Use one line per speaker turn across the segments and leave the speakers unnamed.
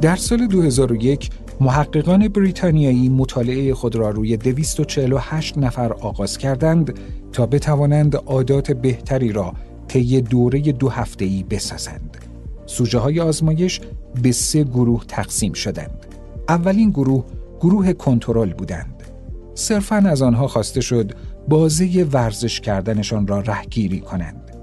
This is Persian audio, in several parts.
در سال 2001 محققان بریتانیایی مطالعه خود را روی 248 نفر آغاز کردند تا بتوانند عادات بهتری را طی دوره دو هفته‌ای بسازند. سوژه های آزمایش به سه گروه تقسیم شدند. اولین گروه گروه کنترل بودند. صرفاً از آنها خواسته شد بازه ورزش کردنشان را رهگیری کنند.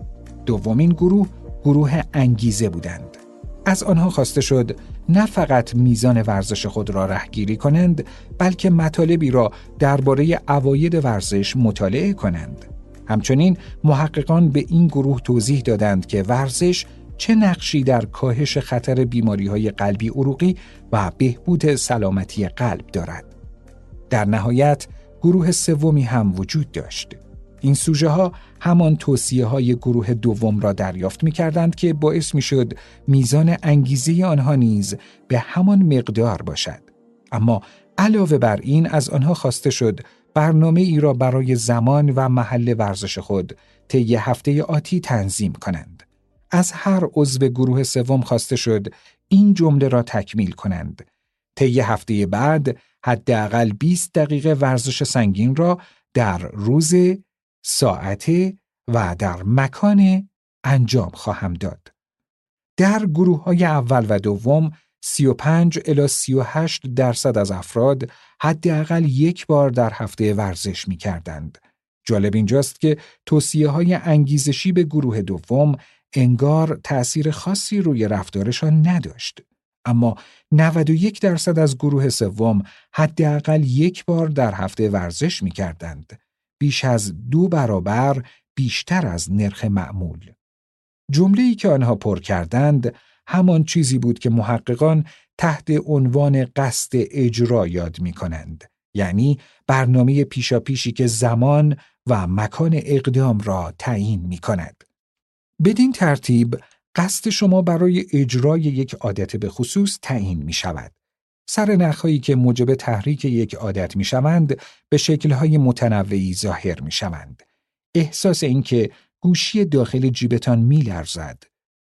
دومین گروه گروه انگیزه بودند. از آنها خواسته شد نه فقط میزان ورزش خود را رهگیری کنند بلکه مطالبی را درباره اواید ورزش مطالعه کنند. همچنین محققان به این گروه توضیح دادند که ورزش چه نقشی در کاهش خطر بیماری های قلبی عروقی و بهبود سلامتی قلب دارد. در نهایت گروه سومی هم وجود داشت. این سوژه ها همان توصیه های گروه دوم را دریافت می کردند که باعث می شد میزان انگیزه آنها نیز به همان مقدار باشد. اما علاوه بر این از آنها خواسته شد برنامه ای را برای زمان و محل ورزش خود طی هفته آتی تنظیم کنند. از هر عضو گروه سوم خواسته شد این جمله را تکمیل کنند. طی هفته بعد حداقل 20 دقیقه ورزش سنگین را در روز، ساعت و در مکان انجام خواهم داد. در گروه های اول و دوم 35 الی 38 درصد از افراد حداقل یک بار در هفته ورزش می کردند. جالب اینجاست که توصیه های انگیزشی به گروه دوم انگار تأثیر خاصی روی رفتارشان نداشت. اما 91 درصد از گروه سوم حداقل یک بار در هفته ورزش می کردند. بیش از دو برابر بیشتر از نرخ معمول. جمله ای که آنها پر کردند همان چیزی بود که محققان تحت عنوان قصد اجرا یاد می کنند. یعنی برنامه پیشاپیشی که زمان و مکان اقدام را تعیین می کند. بدین ترتیب قصد شما برای اجرای یک عادت به خصوص تعیین می شود. سر نخهایی که موجب تحریک یک عادت می شوند به شکلهای متنوعی ظاهر می شوند. احساس اینکه گوشی داخل جیبتان می لرزد.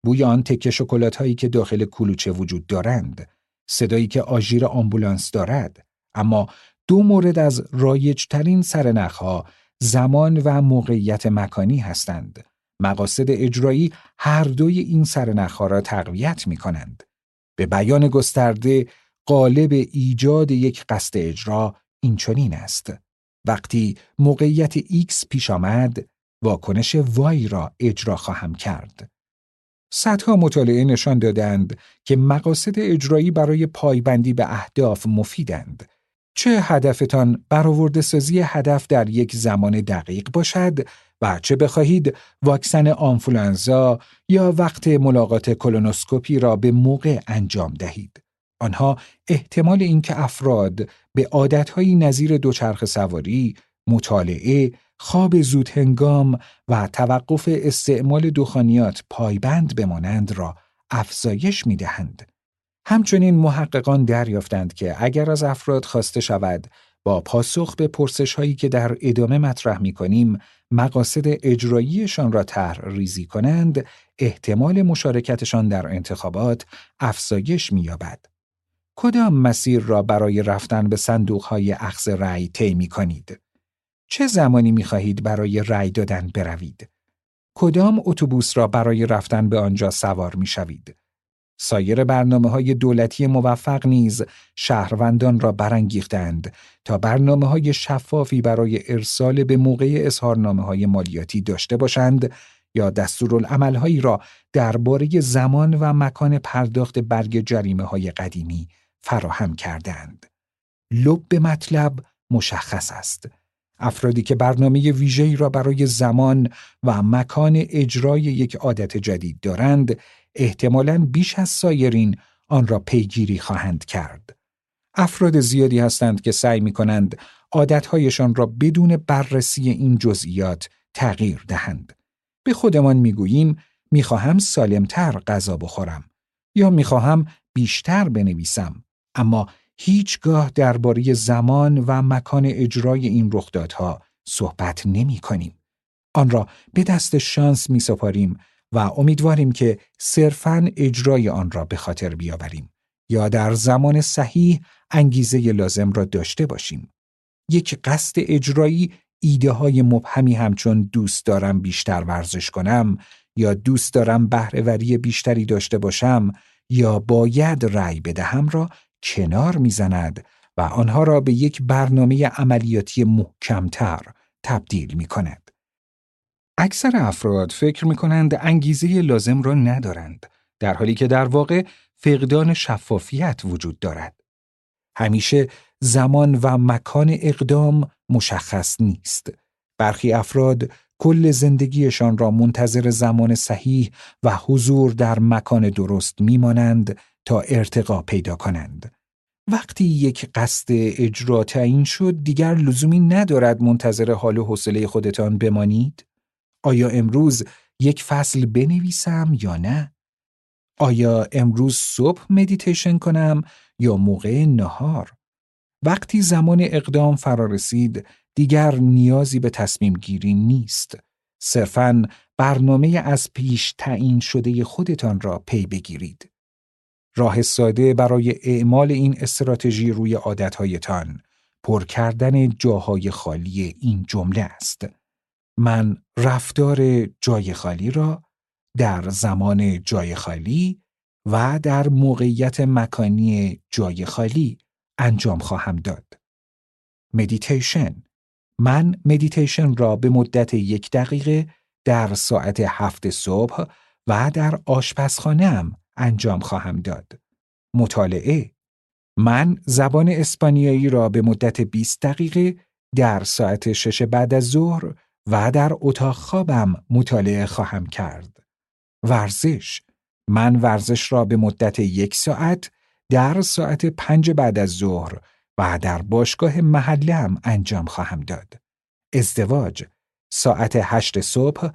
بوی آن تکه شکلات هایی که داخل کلوچه وجود دارند. صدایی که آژیر آمبولانس دارد. اما دو مورد از رایجترین سرنخها زمان و موقعیت مکانی هستند. مقاصد اجرایی هر دوی این سرنخها را تقویت می کنند. به بیان گسترده قالب ایجاد یک قصد اجرا این چنین است. وقتی موقعیت X پیش آمد، واکنش Y را اجرا خواهم کرد. صدها مطالعه نشان دادند که مقاصد اجرایی برای پایبندی به اهداف مفیدند. چه هدفتان برآورده سازی هدف در یک زمان دقیق باشد و چه بخواهید واکسن آنفولانزا یا وقت ملاقات کلونوسکوپی را به موقع انجام دهید. آنها احتمال اینکه افراد به عادتهایی نظیر دوچرخ سواری، مطالعه، خواب زود هنگام و توقف استعمال دخانیات پایبند بمانند را افزایش می دهند. همچنین محققان دریافتند که اگر از افراد خواسته شود با پاسخ به پرسش هایی که در ادامه مطرح می کنیم مقاصد اجراییشان را طرح ریزی کنند احتمال مشارکتشان در انتخابات افزایش می‌یابد. کدام مسیر را برای رفتن به صندوقهای اخذ رأی طی می کنید؟ چه زمانی می خواهید برای رأی دادن بروید؟ کدام اتوبوس را برای رفتن به آنجا سوار می شوید؟ سایر برنامه های دولتی موفق نیز شهروندان را برانگیختند تا برنامه های شفافی برای ارسال به موقع اظهارنامه های مالیاتی داشته باشند یا دستورالعملهایی را درباره زمان و مکان پرداخت برگ جریمه های قدیمی فراهم کردند. لب مطلب مشخص است. افرادی که برنامه ویژه‌ای را برای زمان و مکان اجرای یک عادت جدید دارند، احتمالاً بیش از سایرین آن را پیگیری خواهند کرد. افراد زیادی هستند که سعی می کنند عادتهایشان را بدون بررسی این جزئیات تغییر دهند. به خودمان می گوییم می خواهم سالمتر غذا بخورم یا می خواهم بیشتر بنویسم اما هیچگاه درباره زمان و مکان اجرای این رخدادها صحبت نمی کنیم. آن را به دست شانس می سپاریم و امیدواریم که صرفاً اجرای آن را به خاطر بیاوریم یا در زمان صحیح انگیزه لازم را داشته باشیم. یک قصد اجرایی ایده های مبهمی همچون دوست دارم بیشتر ورزش کنم یا دوست دارم بهرهوری بیشتری داشته باشم یا باید رأی بدهم را کنار می‌زند و آنها را به یک برنامه عملیاتی محکمتر تبدیل می کند. اکثر افراد فکر می کنند انگیزه لازم را ندارند در حالی که در واقع فقدان شفافیت وجود دارد. همیشه زمان و مکان اقدام مشخص نیست. برخی افراد کل زندگیشان را منتظر زمان صحیح و حضور در مکان درست میمانند تا ارتقا پیدا کنند. وقتی یک قصد اجرا تعیین شد دیگر لزومی ندارد منتظر حال و حوصله خودتان بمانید؟ آیا امروز یک فصل بنویسم یا نه؟ آیا امروز صبح مدیتیشن کنم یا موقع نهار؟ وقتی زمان اقدام فرا رسید دیگر نیازی به تصمیم گیری نیست. صرفاً برنامه از پیش تعیین شده خودتان را پی بگیرید. راه ساده برای اعمال این استراتژی روی عادتهایتان پر کردن جاهای خالی این جمله است. من رفتار جای خالی را در زمان جای خالی و در موقعیت مکانی جای خالی انجام خواهم داد. مدیتیشن من مدیتیشن را به مدت یک دقیقه در ساعت هفت صبح و در آشپزخانهام انجام خواهم داد. مطالعه من زبان اسپانیایی را به مدت 20 دقیقه در ساعت شش بعد از ظهر و در اتاق خوابم مطالعه خواهم کرد. ورزش من ورزش را به مدت یک ساعت در ساعت پنج بعد از ظهر و در باشگاه محلم انجام خواهم داد. ازدواج ساعت هشت صبح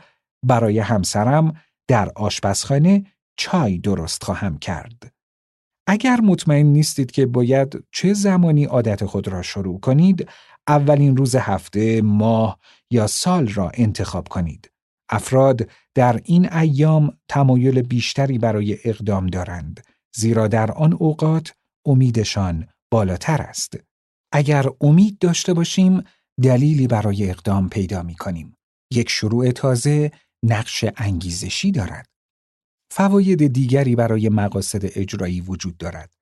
برای همسرم در آشپزخانه چای درست خواهم کرد. اگر مطمئن نیستید که باید چه زمانی عادت خود را شروع کنید، اولین روز هفته، ماه یا سال را انتخاب کنید. افراد در این ایام تمایل بیشتری برای اقدام دارند، زیرا در آن اوقات امیدشان بالاتر است. اگر امید داشته باشیم، دلیلی برای اقدام پیدا می کنیم. یک شروع تازه نقش انگیزشی دارد. فواید دیگری برای مقاصد اجرایی وجود دارد.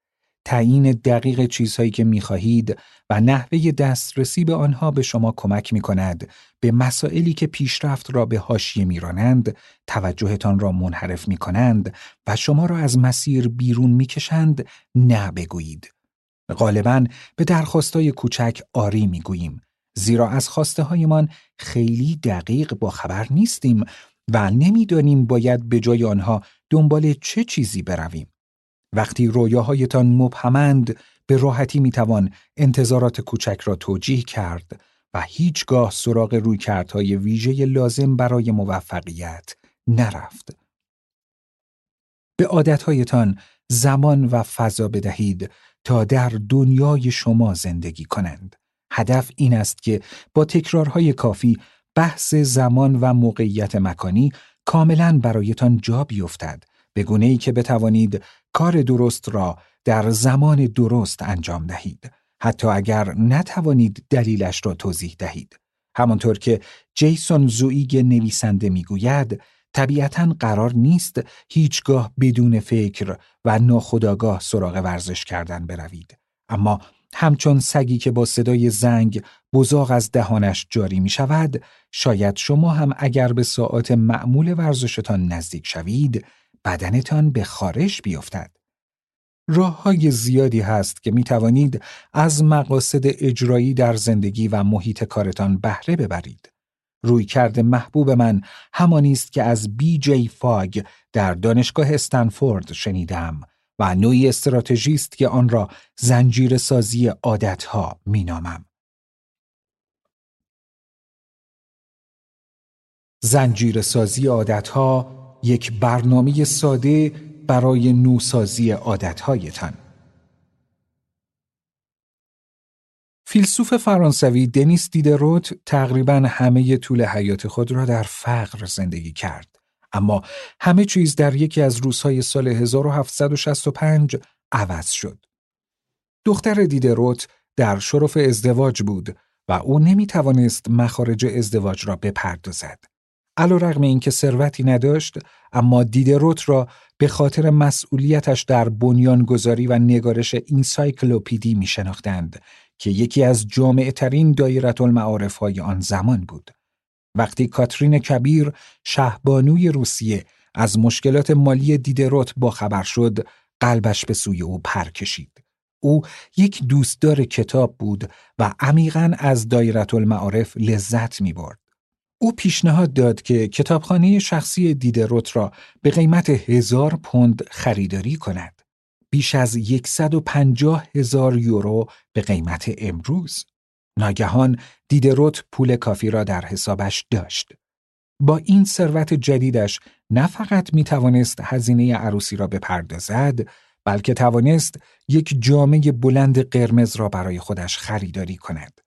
تعیین دقیق چیزهایی که می خواهید و نحوه دسترسی به آنها به شما کمک می کند به مسائلی که پیشرفت را به هاشیه می رانند، توجهتان را منحرف می کنند و شما را از مسیر بیرون می کشند نه بگویید. غالبا به درخواستای کوچک آری می گوییم. زیرا از خواسته هایمان خیلی دقیق با خبر نیستیم و نمی‌دانیم باید به جای آنها دنبال چه چیزی برویم. وقتی رویاهایتان مبهمند به راحتی می‌توان انتظارات کوچک را توجیه کرد و هیچگاه سراغ رویکردهای ویژه لازم برای موفقیت نرفت. به عادتهایتان زمان و فضا بدهید تا در دنیای شما زندگی کنند. هدف این است که با تکرارهای کافی بحث زمان و موقعیت مکانی کاملا برایتان جا بیفتد. به گونه ای که بتوانید کار درست را در زمان درست انجام دهید. حتی اگر نتوانید دلیلش را توضیح دهید. همانطور که جیسون زویگ نویسنده می‌گوید طبیعتا قرار نیست هیچگاه بدون فکر و ناخداگاه سراغ ورزش کردن بروید. اما همچون سگی که با صدای زنگ بزاق از دهانش جاری می شود، شاید شما هم اگر به ساعت معمول ورزشتان نزدیک شوید، بدنتان به خارش بیفتد. راه های زیادی هست که می توانید از مقاصد اجرایی در زندگی و محیط کارتان بهره ببرید. روی کرده محبوب من همانی است که از بی جی فاگ در دانشگاه استنفورد شنیدم و نوعی استراتژی است که آن را زنجیر سازی عادتها می نامم. زنجیر سازی عادتها یک برنامه ساده برای نوسازی عادتهایتان. فیلسوف فرانسوی دنیس دیدروت تقریبا همه طول حیات خود را در فقر زندگی کرد. اما همه چیز در یکی از روزهای سال 1765 عوض شد. دختر دیدروت در شرف ازدواج بود و او نمی توانست مخارج ازدواج را بپردازد. علا رغم اینکه ثروتی نداشت اما دیدروت را به خاطر مسئولیتش در بنیانگذاری و نگارش اینسایکلوپیدی می شناختند که یکی از جامعه ترین دایرت المعارف های آن زمان بود. وقتی کاترین کبیر شهبانوی روسیه از مشکلات مالی دیدروت با خبر شد قلبش به سوی او پر کشید. او یک دوستدار کتاب بود و عمیقا از دایرت المعارف لذت می برد. او پیشنهاد داد که کتابخانه شخصی دیدروت را به قیمت هزار پوند خریداری کند. بیش از 150 هزار یورو به قیمت امروز. ناگهان دیدروت پول کافی را در حسابش داشت. با این ثروت جدیدش نه فقط می توانست هزینه عروسی را بپردازد بلکه توانست یک جامعه بلند قرمز را برای خودش خریداری کند.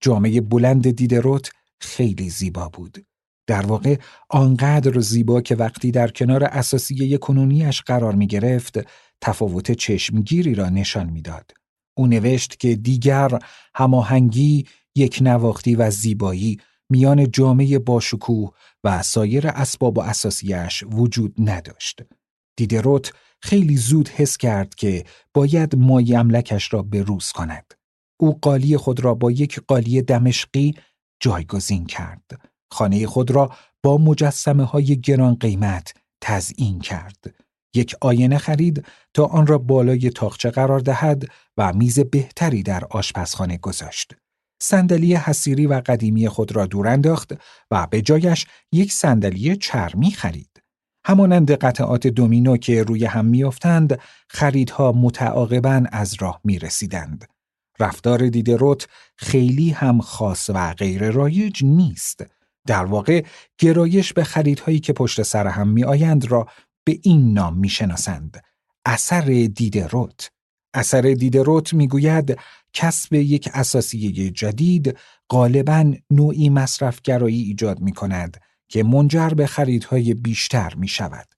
جامعه بلند دیدروت خیلی زیبا بود. در واقع آنقدر زیبا که وقتی در کنار اساسیه کنونیش قرار می گرفت تفاوت چشمگیری را نشان می‌داد. او نوشت که دیگر هماهنگی، یک نواختی و زیبایی میان جامعه باشکوه و سایر اسباب و اساسیش وجود نداشت. دیدروت خیلی زود حس کرد که باید مای املکش را روز کند. او قالی خود را با یک قالی دمشقی جایگزین کرد. خانه خود را با مجسمه های گران قیمت تزئین کرد. یک آینه خرید تا آن را بالای تاخچه قرار دهد و میز بهتری در آشپزخانه گذاشت. صندلی حسیری و قدیمی خود را دور انداخت و به جایش یک صندلی چرمی خرید. همانند قطعات دومینو که روی هم میافتند، خریدها متعاقبا از راه می رسیدند. رفتار دیدروت خیلی هم خاص و غیر رایج نیست. در واقع گرایش به خریدهایی که پشت سر هم می آیند را به این نام می شناسند. اثر دیدروت اثر دیدروت می‌گوید کسب یک اساسیه جدید غالبا نوعی مصرفگرایی ایجاد می کند که منجر به خریدهای بیشتر می شود.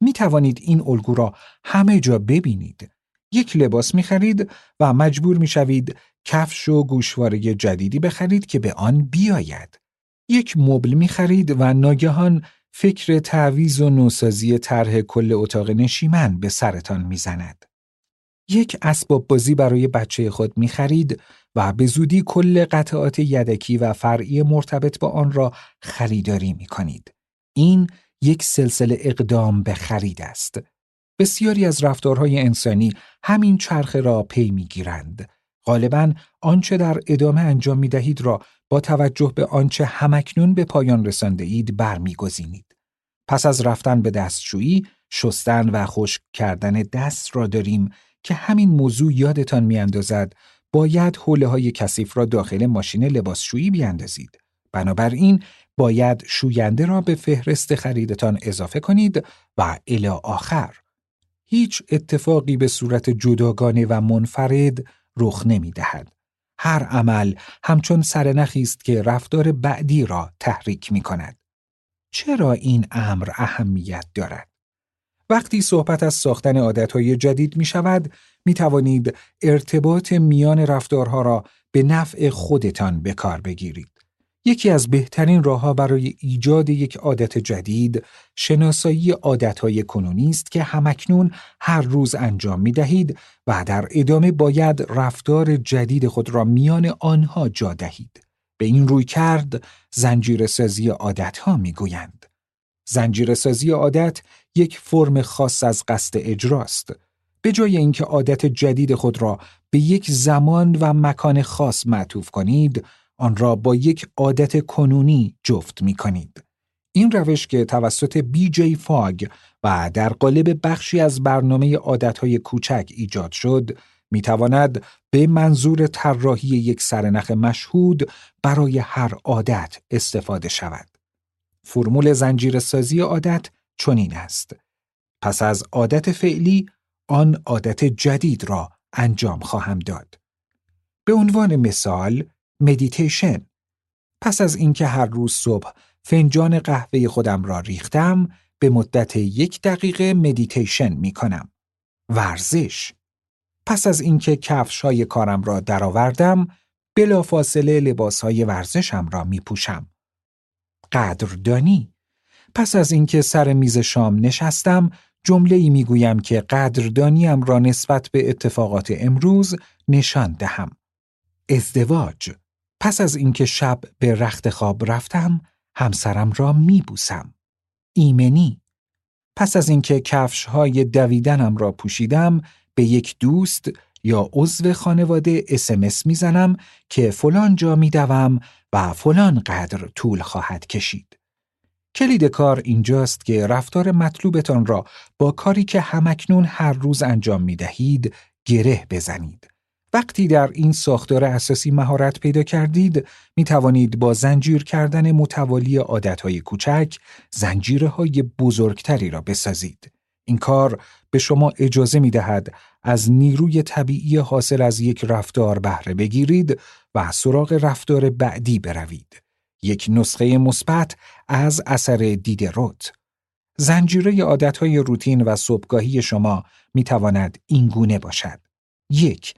می توانید این الگو را همه جا ببینید. یک لباس می خرید و مجبور می شوید کفش و گوشواره جدیدی بخرید که به آن بیاید. یک مبل می خرید و ناگهان فکر تعویز و نوسازی طرح کل اتاق نشیمن به سرتان می‌زند. یک اسباب بازی برای بچه خود می خرید و به زودی کل قطعات یدکی و فرعی مرتبط با آن را خریداری می کنید. این یک سلسله اقدام به خرید است. بسیاری از رفتارهای انسانی همین چرخه را پی می گیرند. غالبا آنچه در ادامه انجام می دهید را با توجه به آنچه همکنون به پایان رسانده اید برمیگزینید. پس از رفتن به دستشویی، شستن و خشک کردن دست را داریم که همین موضوع یادتان میاندازد باید حوله های کثیف را داخل ماشین لباسشویی بیاندازید. بنابراین باید شوینده را به فهرست خریدتان اضافه کنید و الی آخر. هیچ اتفاقی به صورت جداگانه و منفرد رخ نمی دهد. هر عمل همچون سرنخی است که رفتار بعدی را تحریک می کند. چرا این امر اهمیت دارد؟ وقتی صحبت از ساختن عادتهای جدید می شود، می توانید ارتباط میان رفتارها را به نفع خودتان به کار بگیرید. یکی از بهترین راهها برای ایجاد یک عادت جدید شناسایی عادتهای کنونی است که همکنون هر روز انجام می دهید و در ادامه باید رفتار جدید خود را میان آنها جا دهید. به این روی کرد زنجیر سازی عادت ها می گویند. زنجیر سازی عادت یک فرم خاص از قصد اجراست. به جای اینکه عادت جدید خود را به یک زمان و مکان خاص معطوف کنید، آن را با یک عادت کنونی جفت می کنید. این روش که توسط بی جی فاگ و در قالب بخشی از برنامه عادتهای کوچک ایجاد شد، می تواند به منظور طراحی یک سرنخ مشهود برای هر عادت استفاده شود. فرمول زنجیر سازی عادت چنین است. پس از عادت فعلی آن عادت جدید را انجام خواهم داد. به عنوان مثال مدیتیشن پس از اینکه هر روز صبح فنجان قهوه خودم را ریختم به مدت یک دقیقه مدیتیشن می کنم. ورزش پس از اینکه کفش های کارم را درآوردم، بلافاصله لباس های ورزشم را می پوشم. قدردانی پس از اینکه سر میز شام نشستم، جمله ای می گویم که قدردانیم را نسبت به اتفاقات امروز نشان دهم. ازدواج پس از اینکه شب به رخت خواب رفتم، همسرم را می بوسم. ایمنی پس از اینکه کفش های دویدنم را پوشیدم به یک دوست یا عضو خانواده اسمس می‌زنم که فلان جا میدوم و فلان قدر طول خواهد کشید. کلید کار اینجاست که رفتار مطلوبتان را با کاری که همکنون هر روز انجام می دهید گره بزنید. وقتی در این ساختار اساسی مهارت پیدا کردید، می توانید با زنجیر کردن متوالی عادتهای کوچک زنجیرهای بزرگتری را بسازید. این کار به شما اجازه می دهد از نیروی طبیعی حاصل از یک رفتار بهره بگیرید و سراغ رفتار بعدی بروید. یک نسخه مثبت از اثر دیدروت. زنجیره عادتهای روتین و صبحگاهی شما می تواند این گونه باشد. یک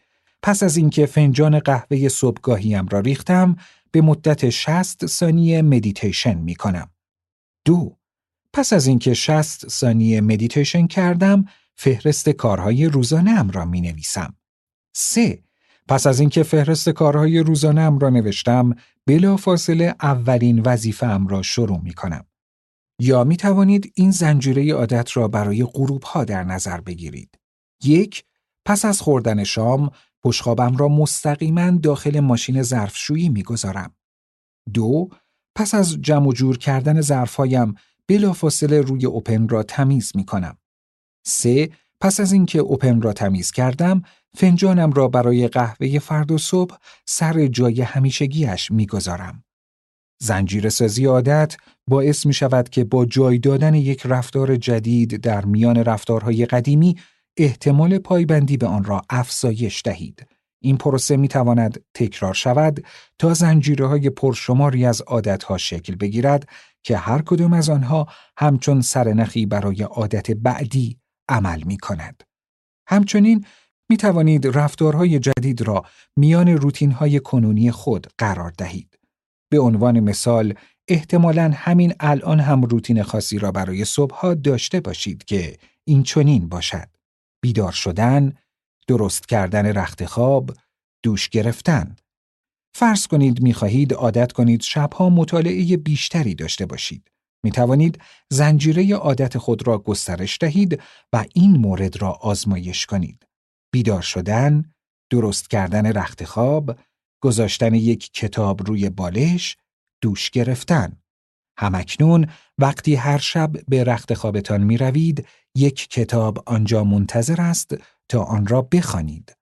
پس از اینکه فنجان قهوه صبحگاهیم را ریختم به مدت 60 ثانیه مدیتیشن می کنم. دو پس از اینکه 60 ثانیه مدیتیشن کردم فهرست کارهای روزانه ام را می نویسم. 3. پس از اینکه فهرست کارهای روزانه ام را نوشتم بلافاصله اولین وظیفه ام را شروع می کنم. یا می توانید این زنجیره عادت را برای غروب ها در نظر بگیرید. یک پس از خوردن شام بشقابم را مستقیما داخل ماشین ظرفشویی می‌گذارم. دو پس از جمع و جور کردن ظرفهایم بلافاصله روی اوپن را تمیز می کنم. سه پس از اینکه اوپن را تمیز کردم فنجانم را برای قهوه فرد و صبح سر جای همیشگیش می‌گذارم. زنجیر سازی عادت باعث می شود که با جای دادن یک رفتار جدید در میان رفتارهای قدیمی احتمال پایبندی به آن را افزایش دهید. این پروسه می تواند تکرار شود تا زنجیره های پرشماری از عادتها شکل بگیرد که هر کدام از آنها همچون سرنخی برای عادت بعدی عمل می کند. همچنین می توانید رفتارهای جدید را میان روتین های کنونی خود قرار دهید. به عنوان مثال احتمالا همین الان هم روتین خاصی را برای صبحها داشته باشید که این چنین باشد. بیدار شدن، درست کردن رخت خواب، دوش گرفتن. فرض کنید می خواهید عادت کنید شبها مطالعه بیشتری داشته باشید. می توانید زنجیره عادت خود را گسترش دهید و این مورد را آزمایش کنید. بیدار شدن، درست کردن رخت خواب، گذاشتن یک کتاب روی بالش، دوش گرفتن. همکنون وقتی هر شب به رخت خوابتان می روید، یک کتاب آنجا منتظر است تا آن را بخوانید.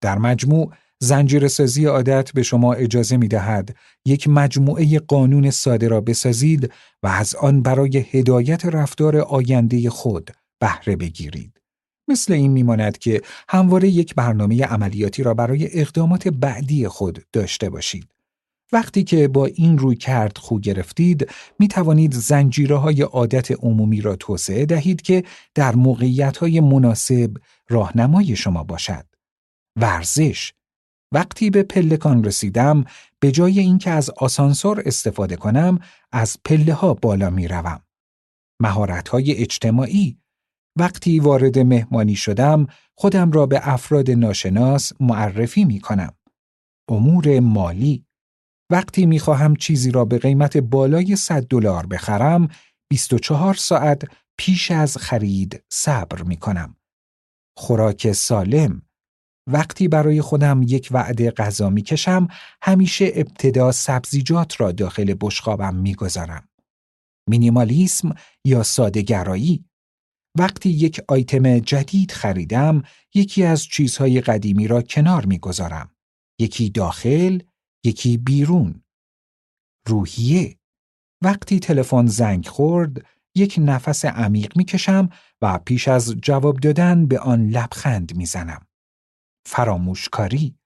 در مجموع زنجیر سازی عادت به شما اجازه می دهد یک مجموعه قانون ساده را بسازید و از آن برای هدایت رفتار آینده خود بهره بگیرید. مثل این میماند که همواره یک برنامه عملیاتی را برای اقدامات بعدی خود داشته باشید. وقتی که با این روی کرد خو گرفتید می توانید زنجیره های عادت عمومی را توسعه دهید که در موقعیت های مناسب راهنمای شما باشد. ورزش وقتی به پلکان رسیدم به جای اینکه از آسانسور استفاده کنم از پله ها بالا می روم. مهارت های اجتماعی وقتی وارد مهمانی شدم خودم را به افراد ناشناس معرفی می کنم. امور مالی وقتی می خواهم چیزی را به قیمت بالای 100 دلار بخرم 24 ساعت پیش از خرید صبر می کنم. خوراک سالم وقتی برای خودم یک وعده غذا می کشم همیشه ابتدا سبزیجات را داخل بشقابم می گذارم. مینیمالیسم یا سادهگرایی وقتی یک آیتم جدید خریدم یکی از چیزهای قدیمی را کنار می گذارم. یکی داخل، یکی بیرون. روحیه وقتی تلفن زنگ خورد یک نفس عمیق می کشم و پیش از جواب دادن به آن لبخند می زنم. فراموشکاری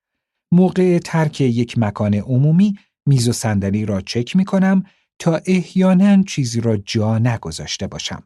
موقع ترک یک مکان عمومی میز و صندلی را چک می کنم تا احیانا چیزی را جا نگذاشته باشم.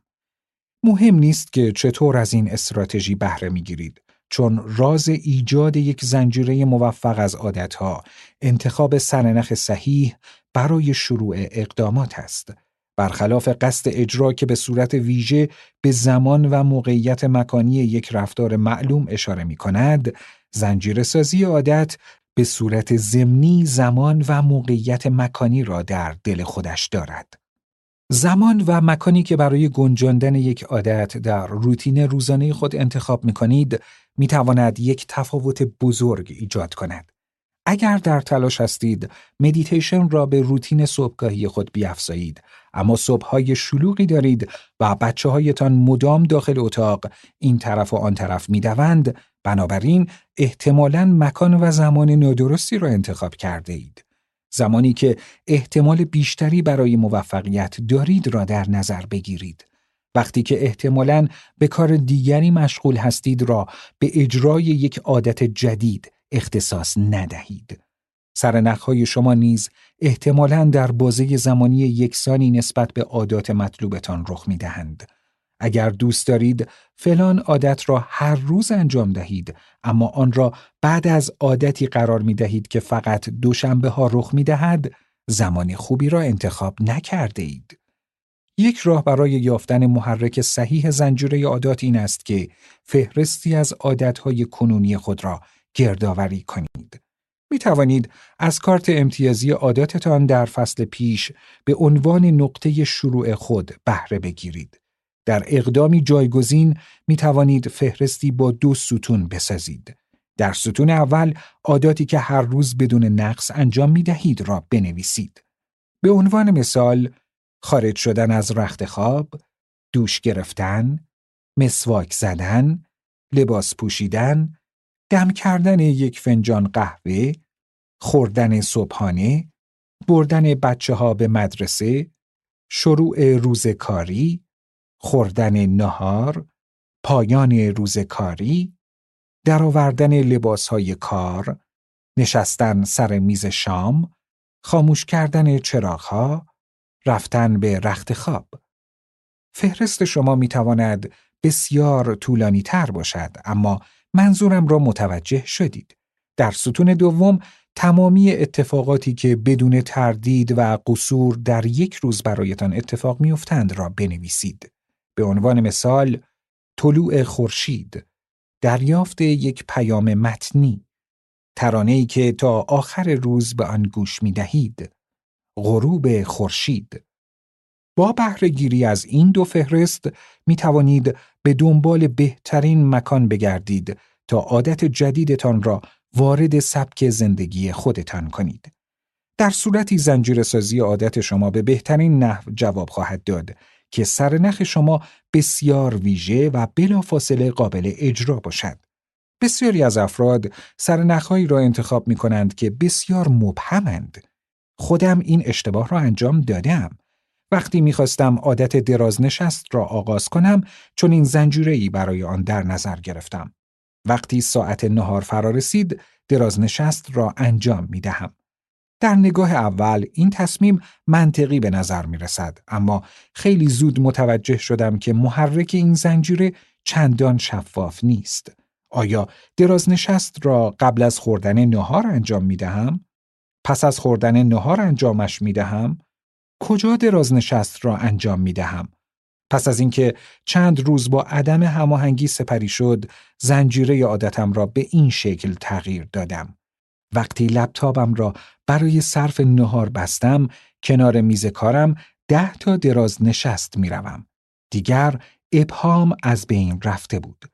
مهم نیست که چطور از این استراتژی بهره می گیرید چون راز ایجاد یک زنجیره موفق از عادتها انتخاب سرنخ صحیح برای شروع اقدامات است. برخلاف قصد اجرا که به صورت ویژه به زمان و موقعیت مکانی یک رفتار معلوم اشاره می کند، زنجیره سازی عادت به صورت زمینی زمان و موقعیت مکانی را در دل خودش دارد. زمان و مکانی که برای گنجاندن یک عادت در روتین روزانه خود انتخاب می کنید می تواند یک تفاوت بزرگ ایجاد کند. اگر در تلاش هستید مدیتیشن را به روتین صبحگاهی خود بیافزایید اما صبحهای شلوغی دارید و بچه هایتان مدام داخل اتاق این طرف و آن طرف می دوند بنابراین احتمالاً مکان و زمان نادرستی را انتخاب کرده اید. زمانی که احتمال بیشتری برای موفقیت دارید را در نظر بگیرید. وقتی که احتمالاً به کار دیگری مشغول هستید را به اجرای یک عادت جدید اختصاص ندهید. سرنخهای شما نیز احتمالاً در بازه زمانی یکسانی نسبت به عادات مطلوبتان رخ می دهند. اگر دوست دارید فلان عادت را هر روز انجام دهید اما آن را بعد از عادتی قرار می دهید که فقط دوشنبه ها رخ می دهد زمان خوبی را انتخاب نکرده اید. یک راه برای یافتن محرک صحیح زنجیره عادات این است که فهرستی از عادتهای کنونی خود را گردآوری کنید. می توانید از کارت امتیازی عاداتتان در فصل پیش به عنوان نقطه شروع خود بهره بگیرید. در اقدامی جایگزین می توانید فهرستی با دو ستون بسازید. در ستون اول عاداتی که هر روز بدون نقص انجام می دهید را بنویسید. به عنوان مثال خارج شدن از رخت خواب، دوش گرفتن، مسواک زدن، لباس پوشیدن، دم کردن یک فنجان قهوه، خوردن صبحانه، بردن بچه ها به مدرسه، شروع روز کاری، خوردن نهار، پایان روز کاری، درآوردن لباسهای کار، نشستن سر میز شام، خاموش کردن چراغها، رفتن به رخت خواب. فهرست شما می تواند بسیار طولانی تر باشد اما منظورم را متوجه شدید. در ستون دوم تمامی اتفاقاتی که بدون تردید و قصور در یک روز برایتان اتفاق میافتند را بنویسید. به عنوان مثال طلوع خورشید، دریافت یک پیام متنی، ترانه‌ای که تا آخر روز به آن گوش می دهید، غروب خورشید. با بهرهگیری از این دو فهرست می توانید به دنبال بهترین مکان بگردید تا عادت جدیدتان را وارد سبک زندگی خودتان کنید. در صورتی زنجیره سازی عادت شما به بهترین نحو جواب خواهد داد که سرنخ شما بسیار ویژه و بلافاصله قابل اجرا باشد. بسیاری از افراد سرنخهایی را انتخاب می کنند که بسیار مبهمند. خودم این اشتباه را انجام دادم. وقتی می‌خواستم عادت درازنشست را آغاز کنم چون این زنجیره برای آن در نظر گرفتم. وقتی ساعت نهار فرا رسید درازنشست را انجام می دهم. در نگاه اول این تصمیم منطقی به نظر می رسد اما خیلی زود متوجه شدم که محرک این زنجیره چندان شفاف نیست. آیا درازنشست را قبل از خوردن نهار انجام می دهم؟ پس از خوردن نهار انجامش می دهم؟ کجا درازنشست را انجام می دهم؟ پس از اینکه چند روز با عدم هماهنگی سپری شد، زنجیره عادتم را به این شکل تغییر دادم. وقتی لپتاپم را برای صرف نهار بستم کنار میز کارم ده تا دراز نشست می‌روم. دیگر ابهام از بین رفته بود.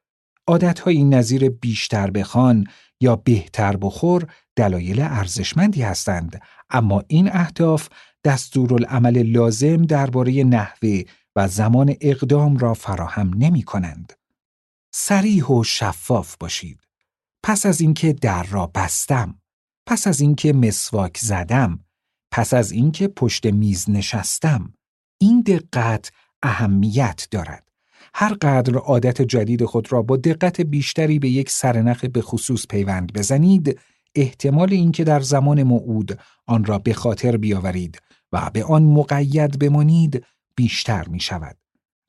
عادتهای نظیر بیشتر بخوان یا بهتر بخور دلایل ارزشمندی هستند اما این اهداف دستورالعمل لازم درباره نحوه و زمان اقدام را فراهم نمی کنند. سریح و شفاف باشید. پس از اینکه در را بستم پس از اینکه مسواک زدم، پس از اینکه پشت میز نشستم، این دقت اهمیت دارد. هر قدر عادت جدید خود را با دقت بیشتری به یک سرنخ به خصوص پیوند بزنید، احتمال اینکه در زمان موعود آن را به خاطر بیاورید و به آن مقید بمانید بیشتر می شود.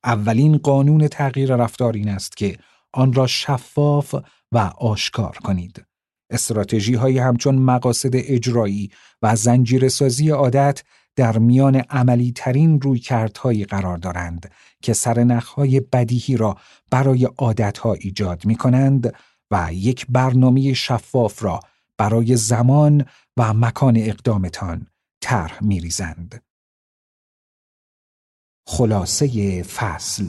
اولین قانون تغییر رفتار این است که آن را شفاف و آشکار کنید. استراتژی های همچون مقاصد اجرایی و زنجیر سازی عادت در میان عملی ترین روی کردهایی قرار دارند که سرنخهای بدیهی را برای عادتها ایجاد می کنند و یک برنامه شفاف را برای زمان و مکان اقدامتان طرح می ریزند. خلاصه فصل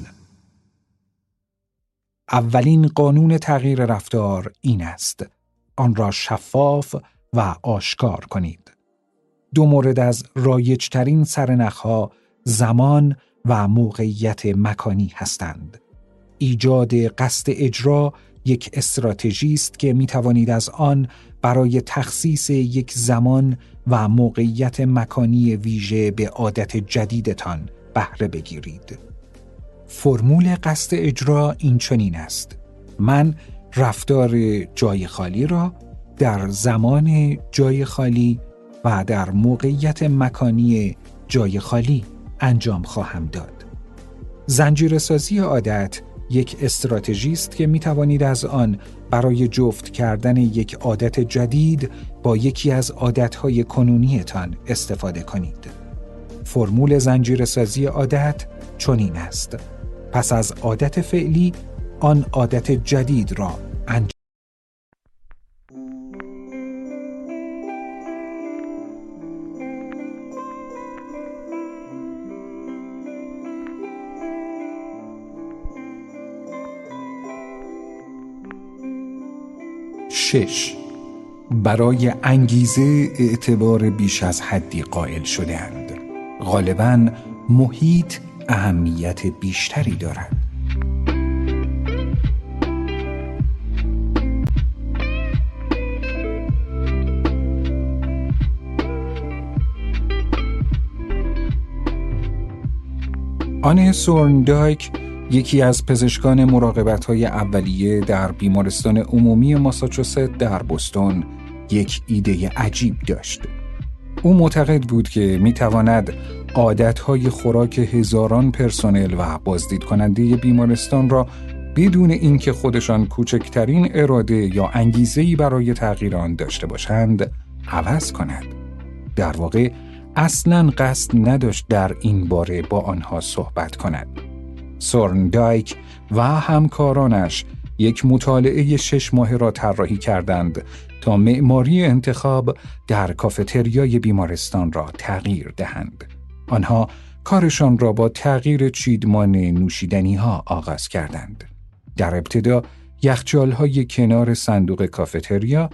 اولین قانون تغییر رفتار این است آن را شفاف و آشکار کنید دو مورد از رایجترین سرنخها زمان و موقعیت مکانی هستند ایجاد قصد اجرا یک استراتژی است که می توانید از آن برای تخصیص یک زمان و موقعیت مکانی ویژه به عادت جدیدتان بهره بگیرید. فرمول قصد اجرا این چنین است. من رفتار جای خالی را در زمان جای خالی و در موقعیت مکانی جای خالی انجام خواهم داد. زنجیره سازی عادت یک استراتژی است که می توانید از آن برای جفت کردن یک عادت جدید با یکی از عادتهای کنونیتان استفاده کنید. فرمول زنجیره سازی عادت چنین است. پس از عادت فعلی آن عادت جدید را انجام شش برای انگیزه اعتبار بیش از حدی قائل شدهاند. غالبا محیط اهمیت بیشتری دارد. آنه سورندایک یکی از پزشکان مراقبت های اولیه در بیمارستان عمومی ماساچوست در بوستون یک ایده عجیب داشت. او معتقد بود که می تواند های خوراک هزاران پرسنل و بازدید کننده بیمارستان را بدون اینکه خودشان کوچکترین اراده یا انگیزه‌ای برای تغییر آن داشته باشند عوض کند. در واقع اصلا قصد نداشت در این باره با آنها صحبت کند. سورندایک و همکارانش یک مطالعه شش ماه را طراحی کردند تا معماری انتخاب در کافتریای بیمارستان را تغییر دهند. آنها کارشان را با تغییر چیدمان نوشیدنی ها آغاز کردند. در ابتدا یخچال های کنار صندوق کافتریا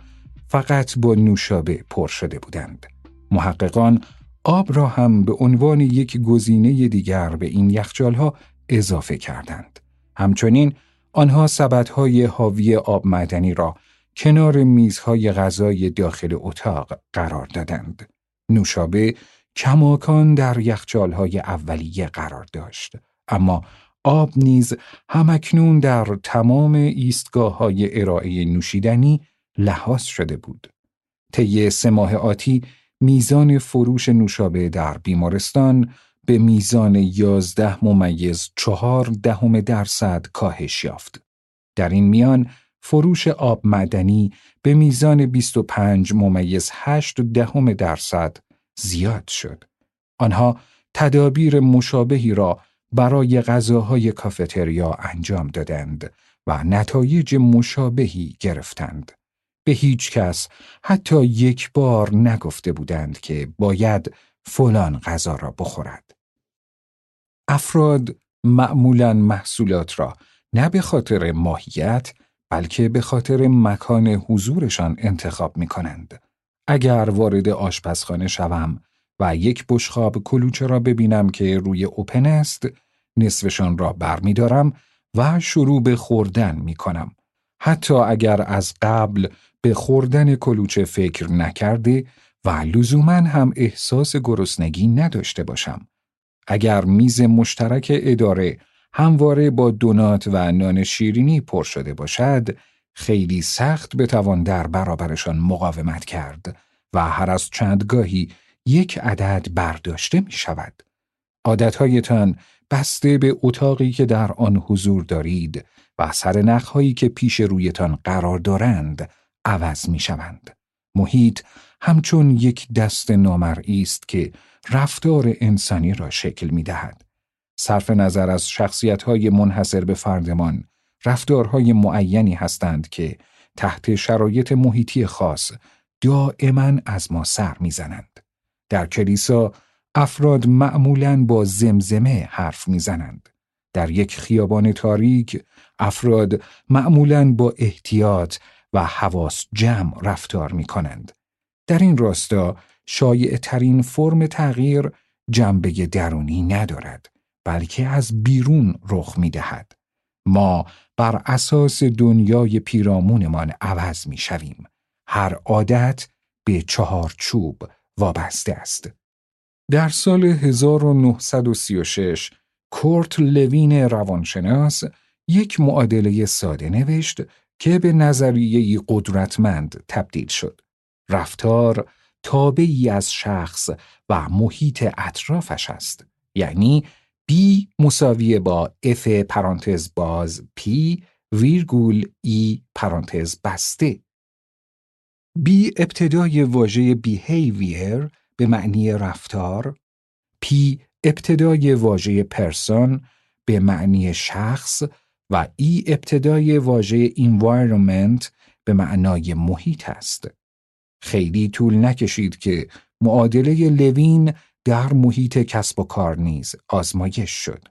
فقط با نوشابه پر شده بودند. محققان آب را هم به عنوان یک گزینه دیگر به این یخچال ها اضافه کردند. همچنین آنها سبدهای حاوی آب معدنی را کنار میزهای غذای داخل اتاق قرار دادند. نوشابه کماکان در یخچالهای اولیه قرار داشت. اما آب نیز همکنون در تمام ایستگاه های ارائه نوشیدنی لحاظ شده بود. طی سه ماه آتی میزان فروش نوشابه در بیمارستان به میزان 11 ممیز چهار دهم درصد کاهش یافت. در این میان فروش آب معدنی به میزان 25 ممیز 8 دهم درصد زیاد شد. آنها تدابیر مشابهی را برای غذاهای کافتریا انجام دادند و نتایج مشابهی گرفتند. به هیچ کس حتی یک بار نگفته بودند که باید فلان غذا را بخورد. افراد معمولا محصولات را نه به خاطر ماهیت بلکه به خاطر مکان حضورشان انتخاب می کنند. اگر وارد آشپزخانه شوم و یک بشخاب کلوچه را ببینم که روی اوپن است، نصفشان را برمیدارم و شروع به خوردن می کنم. حتی اگر از قبل به خوردن کلوچه فکر نکرده و لزوما هم احساس گرسنگی نداشته باشم. اگر میز مشترک اداره همواره با دونات و نان شیرینی پر شده باشد، خیلی سخت بتوان در برابرشان مقاومت کرد و هر از چندگاهی یک عدد برداشته می شود. عادتهایتان بسته به اتاقی که در آن حضور دارید و سر نخهایی که پیش رویتان قرار دارند عوض می شوند. محیط همچون یک دست نامرئی است که رفتار انسانی را شکل می دهد. صرف نظر از شخصیت های منحصر به فردمان، رفتارهای معینی هستند که تحت شرایط محیطی خاص دائما از ما سر می‌زنند. در کلیسا افراد معمولا با زمزمه حرف می‌زنند. در یک خیابان تاریک افراد معمولا با احتیاط و حواس جمع رفتار می کنند. در این راستا شایع ترین فرم تغییر جنبه درونی ندارد بلکه از بیرون رخ می دهد. ما بر اساس دنیای پیرامونمان عوض می شویم. هر عادت به چهار چوب وابسته است. در سال 1936 کورت لوین روانشناس یک معادله ساده نوشت که به نظریه قدرتمند تبدیل شد. رفتار تابعی از شخص و محیط اطرافش است. یعنی B مساویه با F پرانتز باز P ویرگول E پرانتز بسته. B ابتدای واژه behavior به معنی رفتار P ابتدای واژه پرسون به معنی شخص و E ابتدای واژه environment به معنای محیط است. خیلی طول نکشید که معادله لوین در محیط کسب و کار نیز آزمایش شد.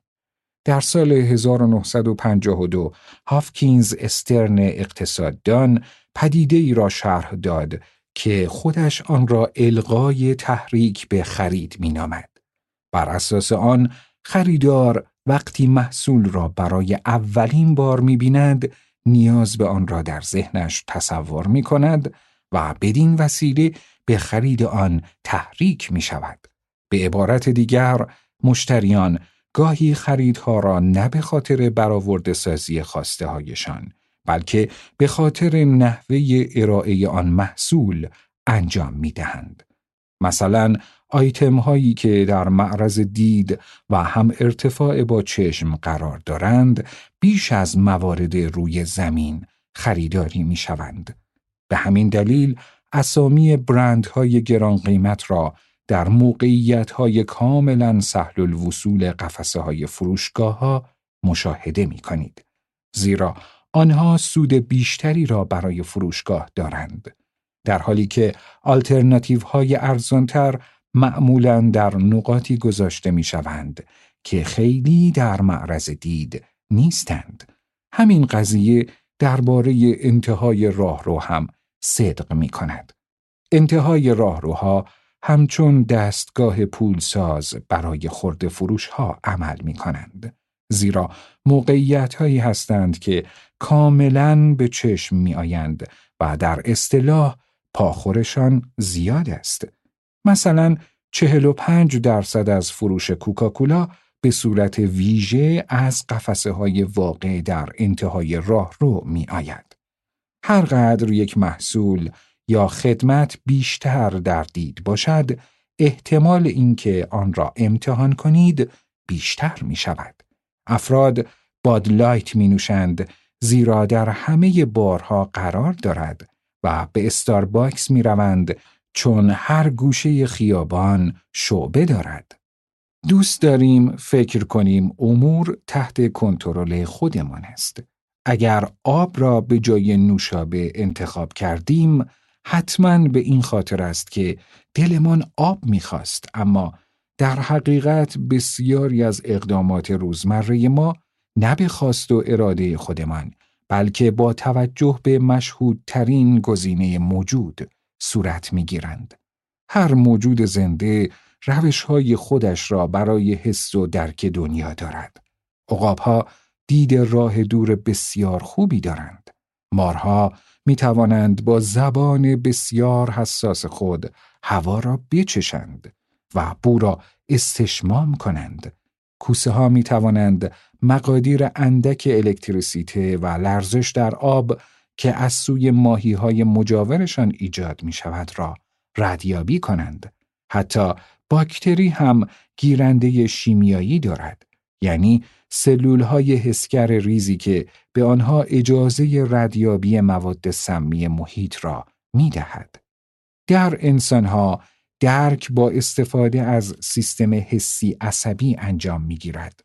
در سال 1952 هافکینز استرن اقتصاددان پدیده ای را شرح داد که خودش آن را القای تحریک به خرید می نامد. بر اساس آن خریدار وقتی محصول را برای اولین بار می بیند نیاز به آن را در ذهنش تصور می کند و بدین وسیله به خرید آن تحریک می شود. به عبارت دیگر مشتریان گاهی خریدها را نه به خاطر برآورده سازی خواسته هایشان بلکه به خاطر نحوه ارائه آن محصول انجام می دهند. مثلا آیتم هایی که در معرض دید و هم ارتفاع با چشم قرار دارند بیش از موارد روی زمین خریداری می شوند. به همین دلیل اسامی برندهای گران قیمت را در موقعیت های کاملا سهل الوصول قفسه های فروشگاه ها مشاهده می کنید. زیرا آنها سود بیشتری را برای فروشگاه دارند. در حالی که آلترناتیو های ارزانتر معمولا در نقاطی گذاشته می شوند که خیلی در معرض دید نیستند. همین قضیه درباره انتهای راهرو هم صدق می کند. انتهای راهروها همچون دستگاه پولساز برای خورد فروش ها عمل می کنند. زیرا موقعیت هایی هستند که کاملا به چشم می آیند و در اصطلاح پاخورشان زیاد است. مثلا 45 درصد از فروش کوکاکولا به صورت ویژه از قفسه های واقع در انتهای راه رو می آید. هر قدر یک محصول یا خدمت بیشتر در دید باشد، احتمال اینکه آن را امتحان کنید بیشتر می شود. افراد بادلایت می نوشند زیرا در همه بارها قرار دارد و به استارباکس می روند چون هر گوشه خیابان شعبه دارد. دوست داریم فکر کنیم امور تحت کنترل خودمان است. اگر آب را به جای نوشابه انتخاب کردیم، حتما به این خاطر است که دلمان آب می‌خواست اما در حقیقت بسیاری از اقدامات روزمره ما نه به خواست و اراده خودمان بلکه با توجه به مشهودترین گزینه موجود صورت می‌گیرند. هر موجود زنده روش های خودش را برای حس و درک دنیا دارد. عقابها دید راه دور بسیار خوبی دارند. مارها می توانند با زبان بسیار حساس خود هوا را بچشند و بو را استشمام کنند. کوسه ها می توانند مقادیر اندک الکتریسیته و لرزش در آب که از سوی ماهی های مجاورشان ایجاد می شود را ردیابی کنند. حتی باکتری هم گیرنده شیمیایی دارد. یعنی سلول های حسگر ریزی که به آنها اجازه ردیابی مواد سمی محیط را می دهد. در انسانها درک با استفاده از سیستم حسی عصبی انجام می گیرد.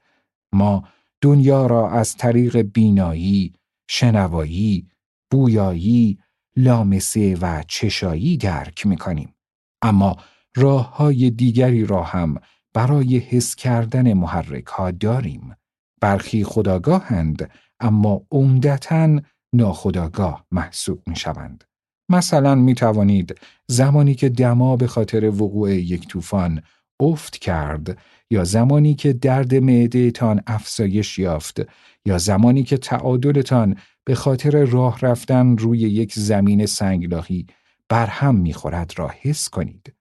ما دنیا را از طریق بینایی، شنوایی، بویایی، لامسه و چشایی درک می کنیم. اما راه های دیگری را هم برای حس کردن محرک ها داریم. برخی خداگاهند اما عمدتا ناخداگاه محسوب می شوند. مثلا می توانید زمانی که دما به خاطر وقوع یک طوفان افت کرد یا زمانی که درد معدهتان افزایش یافت یا زمانی که تعادلتان به خاطر راه رفتن روی یک زمین سنگلاهی برهم می‌خورد را حس کنید.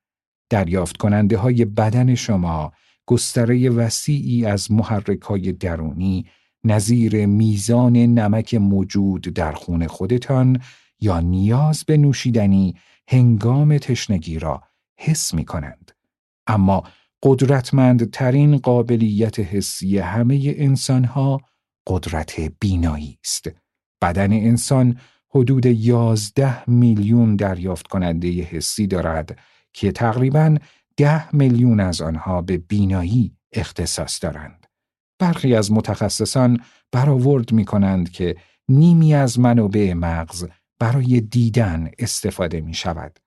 دریافت کننده های بدن شما گستره وسیعی از محرک های درونی نظیر میزان نمک موجود در خون خودتان یا نیاز به نوشیدنی هنگام تشنگی را حس می کنند. اما قدرتمندترین قابلیت حسی همه انسانها قدرت بینایی است. بدن انسان حدود 11 میلیون دریافت کننده حسی دارد که تقریباً 10 میلیون از آنها به بینایی اختصاص دارند. برخی از متخصصان برآورد می کنند که نیمی از منابع مغز برای دیدن استفاده می شود.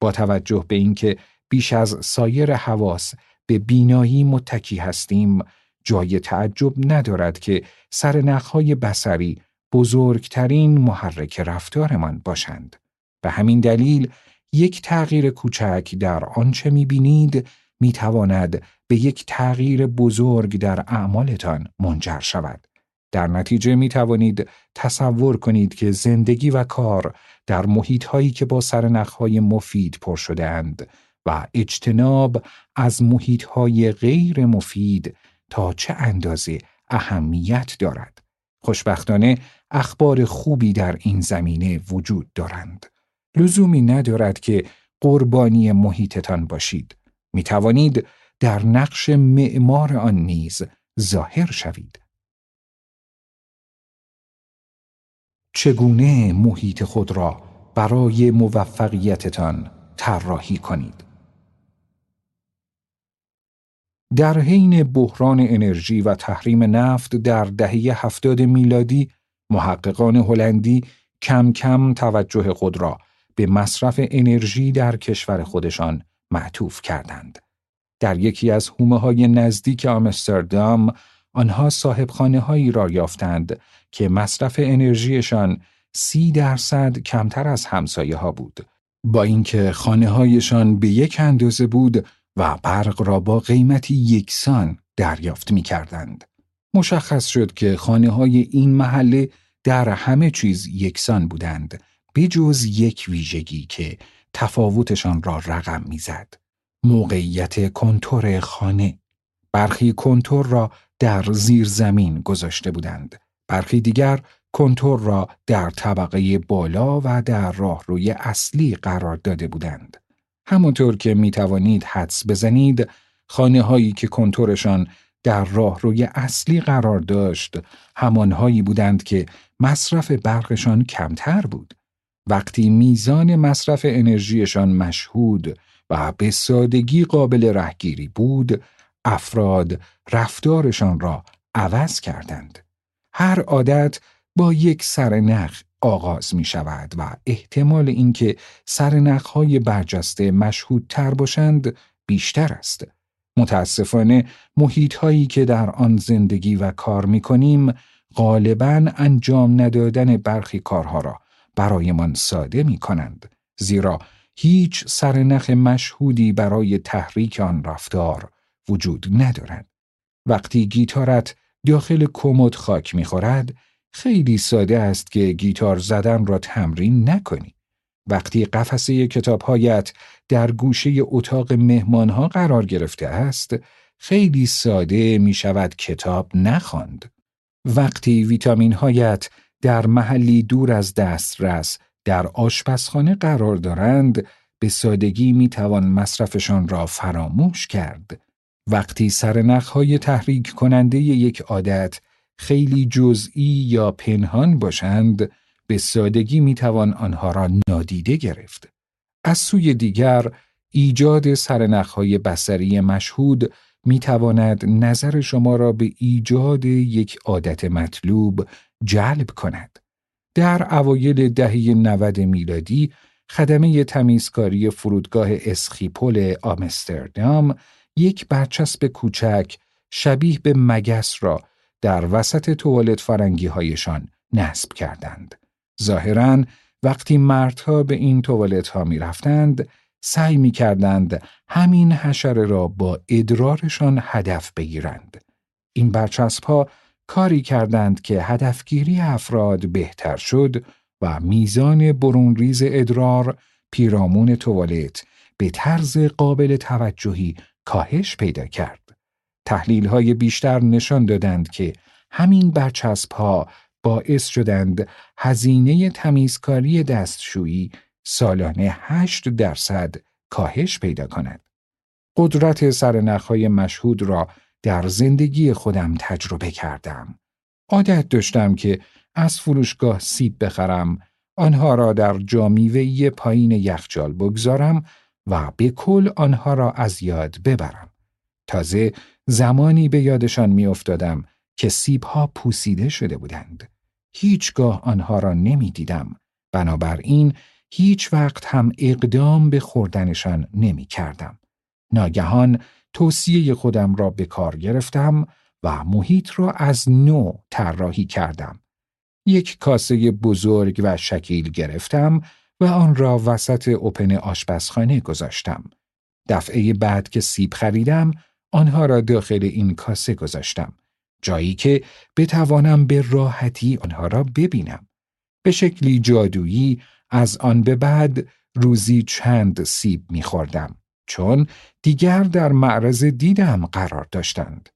با توجه به اینکه بیش از سایر حواس به بینایی متکی هستیم جای تعجب ندارد که سرنخهای بسری بزرگترین محرک رفتارمان باشند. به همین دلیل یک تغییر کوچک در آنچه می‌بینید می‌تواند به یک تغییر بزرگ در اعمالتان منجر شود. در نتیجه می توانید تصور کنید که زندگی و کار در محیط هایی که با سرنخهای مفید پر شده اند و اجتناب از محیط های غیر مفید تا چه اندازه اهمیت دارد. خوشبختانه اخبار خوبی در این زمینه وجود دارند. لزومی ندارد که قربانی محیطتان باشید. می توانید در نقش معمار آن نیز ظاهر شوید. چگونه محیط خود را برای موفقیتتان طراحی کنید؟ در حین بحران انرژی و تحریم نفت در دهه هفتاد میلادی محققان هلندی کم کم توجه خود را به مصرف انرژی در کشور خودشان معطوف کردند. در یکی از هومه های نزدیک آمستردام آنها صاحب هایی را یافتند که مصرف انرژیشان سی درصد کمتر از همسایه ها بود. با اینکه خانه هایشان به یک اندازه بود و برق را با قیمتی یکسان دریافت می کردند. مشخص شد که خانه های این محله در همه چیز یکسان بودند بجز یک ویژگی که تفاوتشان را رقم می‌زد. موقعیت کنتور خانه برخی کنتور را در زیر زمین گذاشته بودند. برخی دیگر کنتور را در طبقه بالا و در راهروی اصلی قرار داده بودند. همانطور که می توانید حدس بزنید، خانه هایی که کنتورشان در راهروی اصلی قرار داشت، همانهایی بودند که مصرف برقشان کمتر بود. وقتی میزان مصرف انرژیشان مشهود و به سادگی قابل رهگیری بود، افراد رفتارشان را عوض کردند. هر عادت با یک سرنخ آغاز می شود و احتمال اینکه های برجسته مشهودتر باشند بیشتر است. متاسفانه محیط هایی که در آن زندگی و کار می کنیم غالبا انجام ندادن برخی کارها را برایمان ساده می کنند. زیرا هیچ سرنخ مشهودی برای تحریک آن رفتار وجود ندارد. وقتی گیتارت داخل کمد خاک می‌خورد خیلی ساده است که گیتار زدن را تمرین نکنی. وقتی قفسه کتابهایت در گوشه اتاق مهمانها قرار گرفته است، خیلی ساده می شود کتاب نخواند. وقتی ویتامین هایت در محلی دور از دسترس در آشپزخانه قرار دارند، به سادگی می توان مصرفشان را فراموش کرد. وقتی های تحریک کننده یک عادت خیلی جزئی یا پنهان باشند به سادگی می‌توان آنها را نادیده گرفت. از سوی دیگر ایجاد های بسری مشهود می تواند نظر شما را به ایجاد یک عادت مطلوب جلب کند. در اوایل دهه 90 میلادی خدمه تمیزکاری فرودگاه اسخیپول آمستردام یک برچسب کوچک شبیه به مگس را در وسط توالت فرنگی هایشان نصب کردند. ظاهرا وقتی مردها به این توالت ها می رفتند، سعی می کردند همین حشره را با ادرارشان هدف بگیرند. این برچسب ها کاری کردند که هدفگیری افراد بهتر شد و میزان برونریز ادرار پیرامون توالت به طرز قابل توجهی کاهش پیدا کرد. تحلیل های بیشتر نشان دادند که همین برچسب ها باعث شدند هزینه تمیزکاری دستشویی سالانه 8 درصد کاهش پیدا کند. قدرت سرنخهای مشهود را در زندگی خودم تجربه کردم. عادت داشتم که از فروشگاه سیب بخرم، آنها را در جامیوهی پایین یخچال بگذارم و به کل آنها را از یاد ببرم. تازه زمانی به یادشان میافتادم که سیبها پوسیده شده بودند. هیچگاه آنها را نمی دیدم. بنابراین هیچ وقت هم اقدام به خوردنشان نمی کردم. ناگهان توصیه خودم را به کار گرفتم و محیط را از نو طراحی کردم. یک کاسه بزرگ و شکیل گرفتم و آن را وسط اوپن آشپزخانه گذاشتم. دفعه بعد که سیب خریدم آنها را داخل این کاسه گذاشتم. جایی که بتوانم به راحتی آنها را ببینم. به شکلی جادویی از آن به بعد روزی چند سیب میخوردم چون دیگر در معرض دیدم قرار داشتند.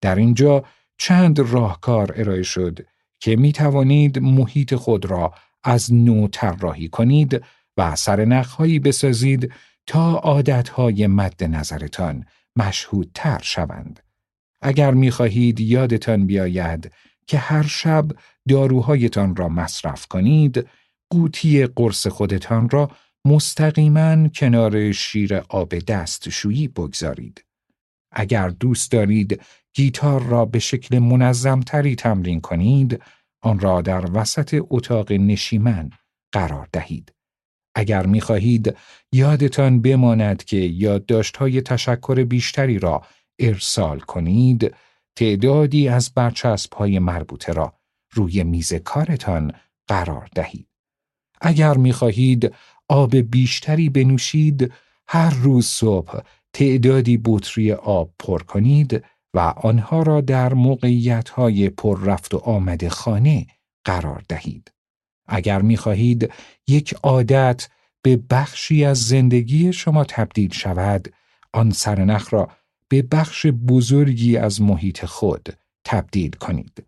در اینجا چند راهکار ارائه شد که می توانید محیط خود را از نو طراحی کنید و سرنخهایی بسازید تا عادتهای مد نظرتان مشهودتر شوند. اگر می خواهید یادتان بیاید که هر شب داروهایتان را مصرف کنید، قوطی قرص خودتان را مستقیما کنار شیر آب دستشویی بگذارید. اگر دوست دارید گیتار را به شکل منظمتری تمرین کنید، آن را در وسط اتاق نشیمن قرار دهید. اگر می خواهید یادتان بماند که یادداشت‌های تشکر بیشتری را ارسال کنید، تعدادی از برچسب های مربوطه را روی میز کارتان قرار دهید. اگر می خواهید آب بیشتری بنوشید، هر روز صبح تعدادی بطری آب پر کنید و آنها را در موقعیت پر رفت و آمد خانه قرار دهید. اگر می خواهید یک عادت به بخشی از زندگی شما تبدیل شود، آن سرنخ را به بخش بزرگی از محیط خود تبدیل کنید.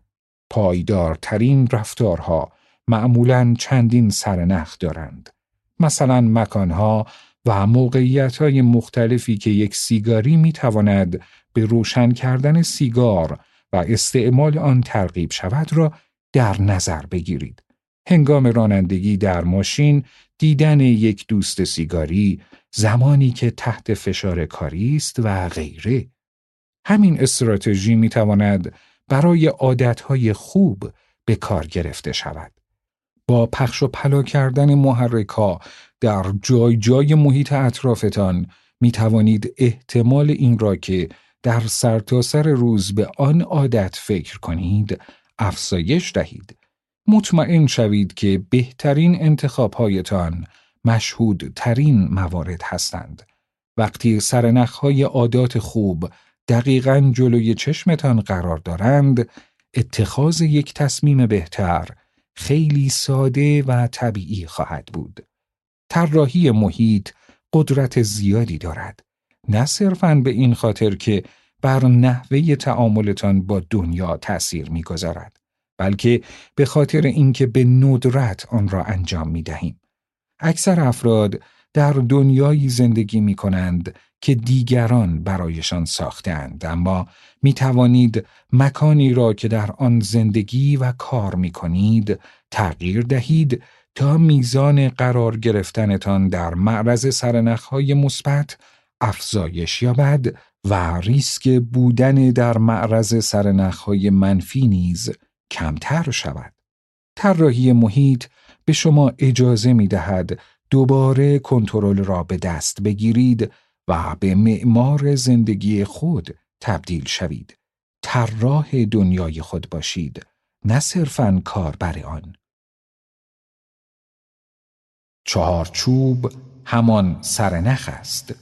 پایدارترین رفتارها معمولا چندین سرنخ دارند. مثلا مکانها و موقعیت مختلفی که یک سیگاری می تواند به روشن کردن سیگار و استعمال آن ترغیب شود را در نظر بگیرید. هنگام رانندگی در ماشین دیدن یک دوست سیگاری زمانی که تحت فشار کاری است و غیره. همین استراتژی می تواند برای عادتهای خوب به کار گرفته شود. با پخش و پلا کردن محرک در جای جای محیط اطرافتان می توانید احتمال این را که در سرتاسر سر روز به آن عادت فکر کنید افزایش دهید. مطمئن شوید که بهترین انتخابهایتان مشهودترین موارد هستند. وقتی سرنخهای عادات خوب دقیقا جلوی چشمتان قرار دارند، اتخاذ یک تصمیم بهتر خیلی ساده و طبیعی خواهد بود. طراحی محیط قدرت زیادی دارد. نه صرفاً به این خاطر که بر نحوه تعاملتان با دنیا تأثیر می‌گذارد بلکه به خاطر اینکه به ندرت آن را انجام می دهیم. اکثر افراد در دنیایی زندگی می کنند که دیگران برایشان ساختند اما می توانید مکانی را که در آن زندگی و کار می کنید تغییر دهید تا میزان قرار گرفتنتان در معرض سرنخهای مثبت افزایش یابد و ریسک بودن در معرض سرنخهای منفی نیز کمتر شود. طراحی محیط به شما اجازه می دهد دوباره کنترل را به دست بگیرید و به معمار زندگی خود تبدیل شوید. طراح دنیای خود باشید، نه صرفاً کاربر آن. چهارچوب همان سرنخ است.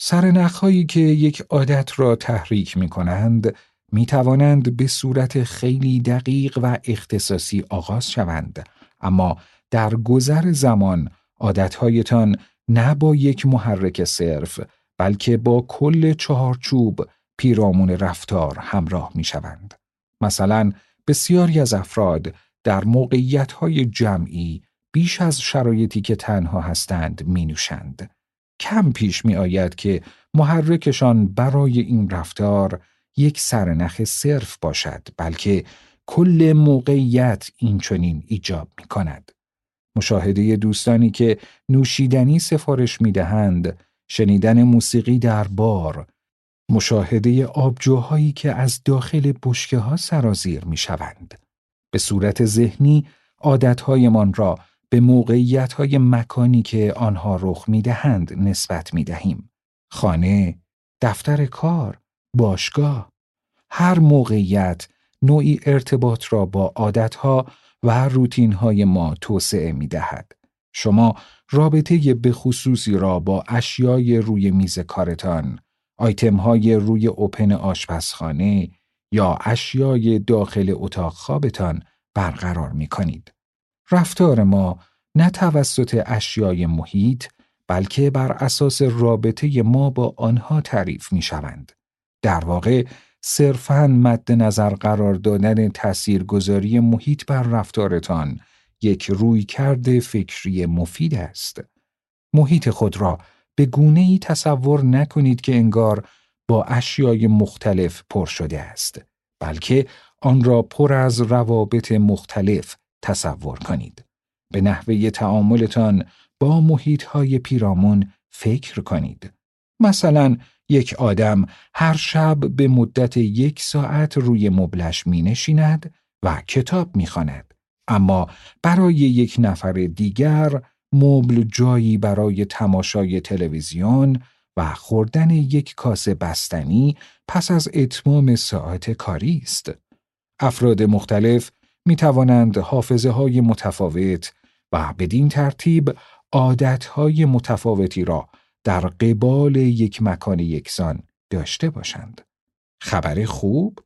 سرنخ هایی که یک عادت را تحریک می کنند می توانند به صورت خیلی دقیق و اختصاصی آغاز شوند اما در گذر زمان عادتهایتان نه با یک محرک صرف بلکه با کل چهارچوب پیرامون رفتار همراه می شوند. مثلا بسیاری از افراد در موقعیت جمعی بیش از شرایطی که تنها هستند می نوشند. کم پیش می آید که محرکشان برای این رفتار یک سرنخ صرف باشد بلکه کل موقعیت این چنین ایجاب می کند. مشاهده دوستانی که نوشیدنی سفارش می دهند، شنیدن موسیقی در بار، مشاهده آبجوهایی که از داخل بشکه ها سرازیر می شوند. به صورت ذهنی عادتهایمان را به موقعیت های مکانی که آنها رخ می دهند نسبت می دهیم. خانه، دفتر کار، باشگاه، هر موقعیت نوعی ارتباط را با عادتها و روتین های ما توسعه می دهد. شما رابطه به خصوصی را با اشیای روی میز کارتان، آیتم های روی اوپن آشپزخانه یا اشیای داخل اتاق خوابتان برقرار می کنید. رفتار ما نه توسط اشیای محیط بلکه بر اساس رابطه ما با آنها تعریف می شوند. در واقع صرفاً مد نظر قرار دادن تاثیرگذاری محیط بر رفتارتان یک رویکرد فکری مفید است. محیط خود را به گونه ای تصور نکنید که انگار با اشیای مختلف پر شده است بلکه آن را پر از روابط مختلف تصور کنید به نحوه تعاملتان با محیطهای پیرامون فکر کنید مثلا یک آدم هر شب به مدت یک ساعت روی مبلش می نشیند و کتاب می خاند. اما برای یک نفر دیگر مبل جایی برای تماشای تلویزیون و خوردن یک کاسه بستنی پس از اتمام ساعت کاری است. افراد مختلف می توانند حافظه های متفاوت و بدین ترتیب عادت های متفاوتی را در قبال یک مکان یکسان داشته باشند. خبر خوب؟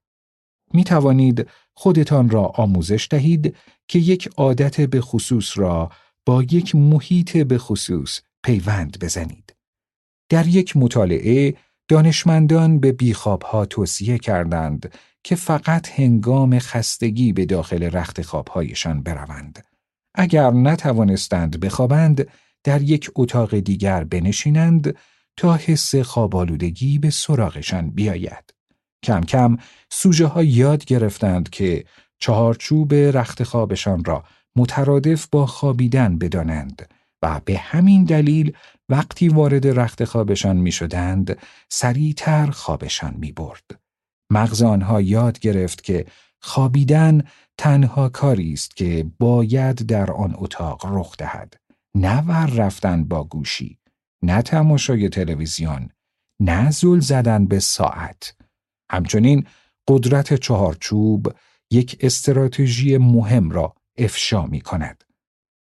می توانید خودتان را آموزش دهید که یک عادت به خصوص را با یک محیط به خصوص پیوند بزنید. در یک مطالعه دانشمندان به بیخوابها توصیه کردند که فقط هنگام خستگی به داخل رخت خوابهایشان بروند. اگر نتوانستند بخوابند در یک اتاق دیگر بنشینند تا حس خوابالودگی به سراغشان بیاید. کم کم سوژه ها یاد گرفتند که چهارچوب رخت خوابشان را مترادف با خوابیدن بدانند و به همین دلیل وقتی وارد رخت خوابشان می شدند سریعتر خوابشان می برد. مغز آنها یاد گرفت که خوابیدن تنها کاری است که باید در آن اتاق رخ دهد. نه ور رفتن با گوشی، نه تماشای تلویزیون، نه زل زدن به ساعت. همچنین قدرت چهارچوب یک استراتژی مهم را افشا می کند.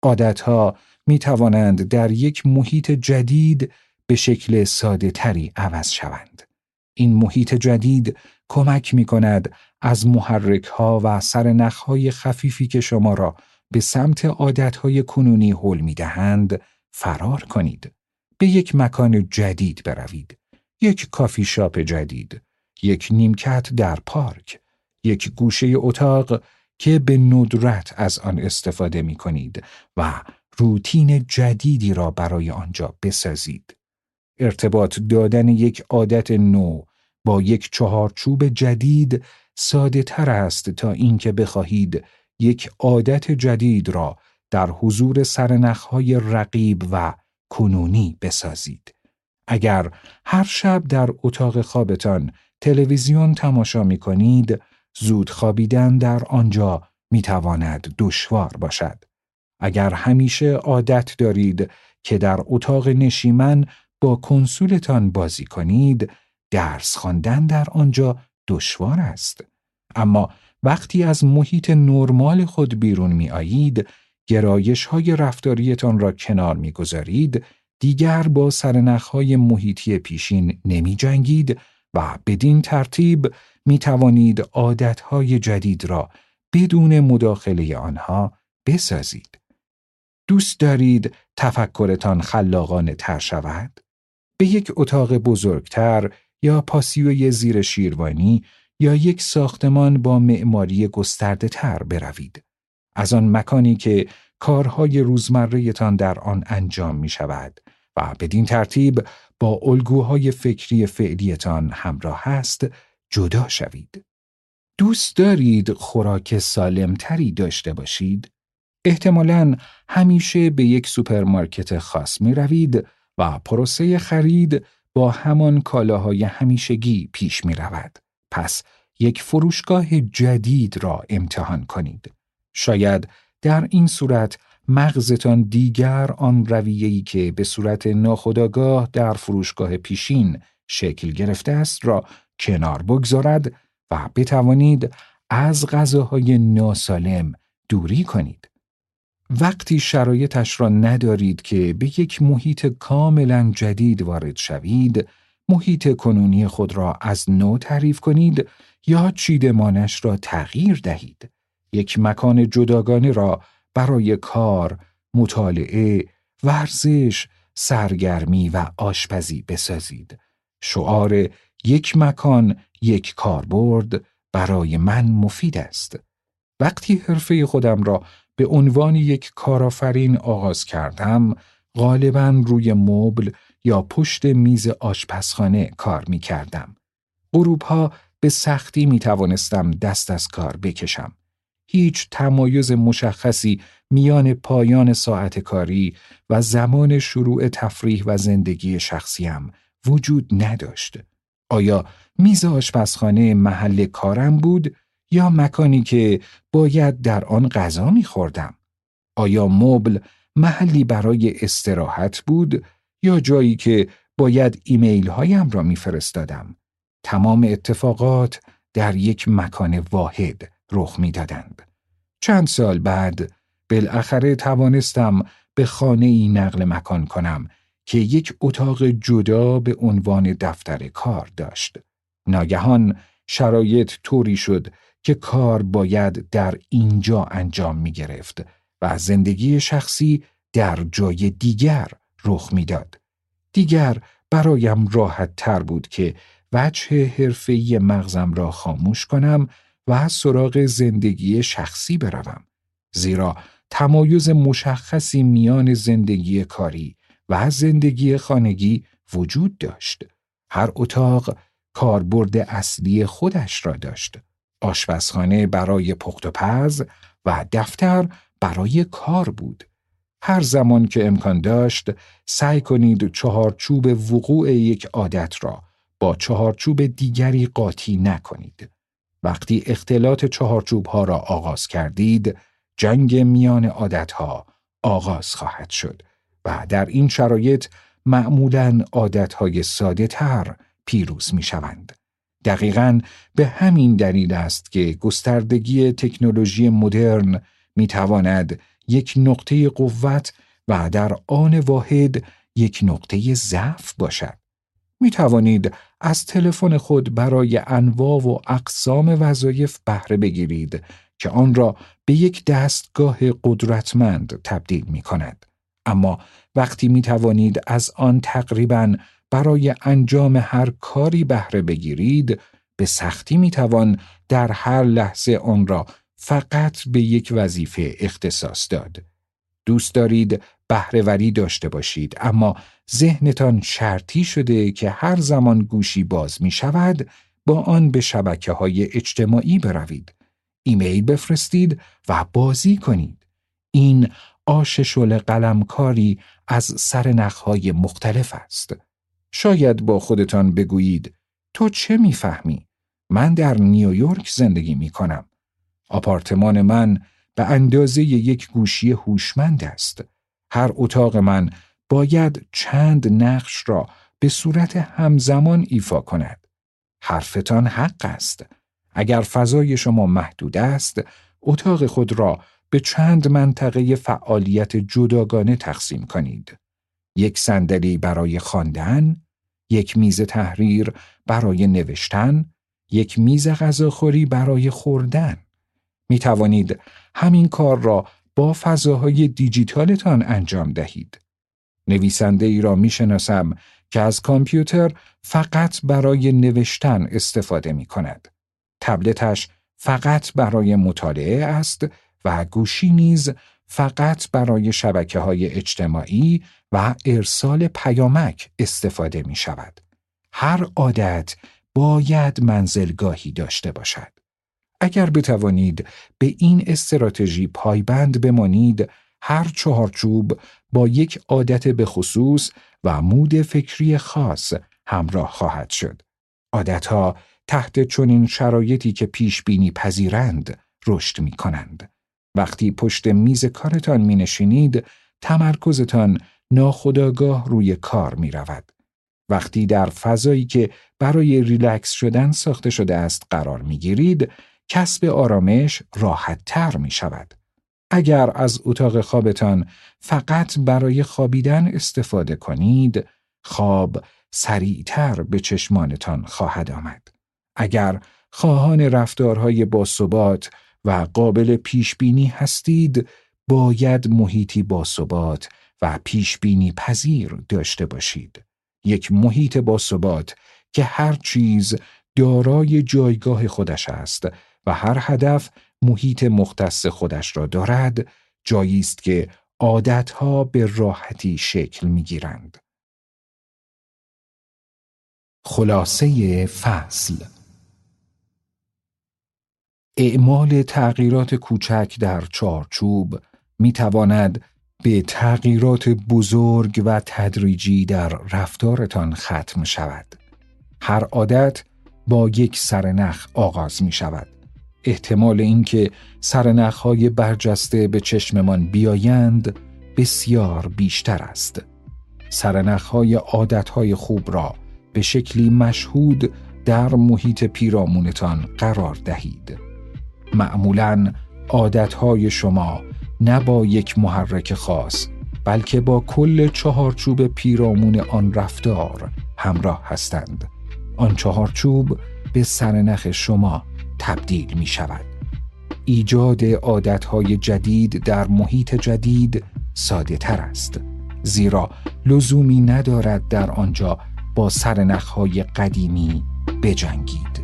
عادتها می توانند در یک محیط جدید به شکل ساده تری عوض شوند. این محیط جدید کمک می کند از محرک ها و سرنخ های خفیفی که شما را به سمت عادت های کنونی حل می دهند فرار کنید. به یک مکان جدید بروید. یک کافی شاپ جدید. یک نیمکت در پارک. یک گوشه اتاق که به ندرت از آن استفاده می کنید و روتین جدیدی را برای آنجا بسازید. ارتباط دادن یک عادت نو با یک چهارچوب جدید ساده تر است تا اینکه بخواهید یک عادت جدید را در حضور سرنخهای رقیب و کنونی بسازید. اگر هر شب در اتاق خوابتان تلویزیون تماشا می کنید، زود خوابیدن در آنجا می تواند دشوار باشد. اگر همیشه عادت دارید که در اتاق نشیمن با کنسولتان بازی کنید، درس خواندن در آنجا دشوار است. اما وقتی از محیط نرمال خود بیرون می آیید، گرایش های رفتاریتان را کنار می گذارید، دیگر با سرنخهای محیطی پیشین نمی جنگید و بدین ترتیب می توانید عادتهای جدید را بدون مداخله آنها بسازید. دوست دارید تفکرتان خلاقانه تر شود؟ به یک اتاق بزرگتر یا پاسیوی زیر شیروانی یا یک ساختمان با معماری گسترده تر بروید. از آن مکانی که کارهای روزمرهتان در آن انجام می شود و بدین ترتیب با الگوهای فکری فعلیتان همراه است جدا شوید. دوست دارید خوراک سالمتری داشته باشید؟ احتمالاً همیشه به یک سوپرمارکت خاص می روید و پروسه خرید با همان کالاهای همیشگی پیش می رود. پس یک فروشگاه جدید را امتحان کنید. شاید در این صورت مغزتان دیگر آن رویه‌ای که به صورت ناخودآگاه در فروشگاه پیشین شکل گرفته است را کنار بگذارد و بتوانید از غذاهای ناسالم دوری کنید. وقتی شرایطش را ندارید که به یک محیط کاملا جدید وارد شوید، محیط کنونی خود را از نو تعریف کنید یا چیدمانش را تغییر دهید. یک مکان جداگانه را برای کار، مطالعه، ورزش، سرگرمی و آشپزی بسازید. شعار یک مکان یک کاربرد برای من مفید است. وقتی حرفه خودم را به عنوان یک کارآفرین آغاز کردم، غالبا روی مبل یا پشت میز آشپزخانه کار می کردم. به سختی می توانستم دست از کار بکشم. هیچ تمایز مشخصی میان پایان ساعت کاری و زمان شروع تفریح و زندگی شخصیم وجود نداشت. آیا میز آشپزخانه محل کارم بود یا مکانی که باید در آن غذا میخوردم؟ آیا مبل محلی برای استراحت بود یا جایی که باید ایمیل هایم را میفرستادم؟ تمام اتفاقات در یک مکان واحد رخ می‌دادند. چند سال بعد بالاخره توانستم به خانه ای نقل مکان کنم که یک اتاق جدا به عنوان دفتر کار داشت. ناگهان شرایط طوری شد که کار باید در اینجا انجام می گرفت و زندگی شخصی در جای دیگر رخ می‌داد. دیگر برایم راحت تر بود که وجه حرفه‌ای مغزم را خاموش کنم و سراغ زندگی شخصی بروم. زیرا تمایز مشخصی میان زندگی کاری و زندگی خانگی وجود داشت. هر اتاق کاربرد اصلی خودش را داشت. آشپزخانه برای پخت و پز و دفتر برای کار بود. هر زمان که امکان داشت سعی کنید چهارچوب وقوع یک عادت را با چهارچوب دیگری قاطی نکنید. وقتی اختلاط چهارچوب ها را آغاز کردید، جنگ میان عادت ها آغاز خواهد شد و در این شرایط معمولا عادت های ساده تر پیروز می شوند. دقیقا به همین دلیل است که گستردگی تکنولوژی مدرن می تواند یک نقطه قوت و در آن واحد یک نقطه ضعف باشد. می توانید از تلفن خود برای انواع و اقسام وظایف بهره بگیرید که آن را به یک دستگاه قدرتمند تبدیل می کند. اما وقتی می توانید از آن تقریبا برای انجام هر کاری بهره بگیرید به سختی می توان در هر لحظه آن را فقط به یک وظیفه اختصاص داد. دوست دارید بهرهوری داشته باشید اما ذهنتان شرطی شده که هر زمان گوشی باز می شود با آن به شبکه های اجتماعی بروید. ایمیل بفرستید و بازی کنید. این آش شل قلمکاری از سر نخهای مختلف است. شاید با خودتان بگویید تو چه می‌فهمی؟ من در نیویورک زندگی می کنم. آپارتمان من به اندازه یک گوشی هوشمند است. هر اتاق من باید چند نقش را به صورت همزمان ایفا کند. حرفتان حق است. اگر فضای شما محدود است، اتاق خود را به چند منطقه فعالیت جداگانه تقسیم کنید. یک صندلی برای خواندن، یک میز تحریر برای نوشتن، یک میز غذاخوری برای خوردن. می توانید همین کار را با فضاهای دیجیتالتان انجام دهید. نویسنده ای را می شناسم که از کامپیوتر فقط برای نوشتن استفاده می کند. تبلتش فقط برای مطالعه است و گوشی نیز فقط برای شبکه های اجتماعی و ارسال پیامک استفاده می شود. هر عادت باید منزلگاهی داشته باشد. اگر بتوانید به این استراتژی پایبند بمانید، هر چهارچوب با یک عادت به خصوص و مود فکری خاص همراه خواهد شد. عادتها تحت چنین شرایطی که پیش بینی پذیرند رشد می کنند. وقتی پشت میز کارتان می نشینید، تمرکزتان ناخداگاه روی کار می رود. وقتی در فضایی که برای ریلکس شدن ساخته شده است قرار می گیرید، کسب آرامش راحت تر می شود. اگر از اتاق خوابتان فقط برای خوابیدن استفاده کنید، خواب سریعتر به چشمانتان خواهد آمد. اگر خواهان رفتارهای باثبات و قابل پیش بینی هستید، باید محیطی باثبات و پیش بینی پذیر داشته باشید. یک محیط باثبات که هر چیز دارای جایگاه خودش است و هر هدف محیط مختص خودش را دارد جایی است که عادتها به راحتی شکل می‌گیرند. خلاصه فصل اعمال تغییرات کوچک در چارچوب می تواند به تغییرات بزرگ و تدریجی در رفتارتان ختم شود. هر عادت با یک سرنخ آغاز می شود. احتمال اینکه سرنخهای برجسته به چشممان بیایند بسیار بیشتر است. سرنخهای عادتهای خوب را به شکلی مشهود در محیط پیرامونتان قرار دهید. معمولا عادتهای شما نه با یک محرک خاص بلکه با کل چهارچوب پیرامون آن رفتار همراه هستند. آن چهارچوب به سرنخ شما تبدیل می شود. ایجاد عادتهای جدید در محیط جدید ساده تر است. زیرا لزومی ندارد در آنجا با سرنخهای قدیمی بجنگید.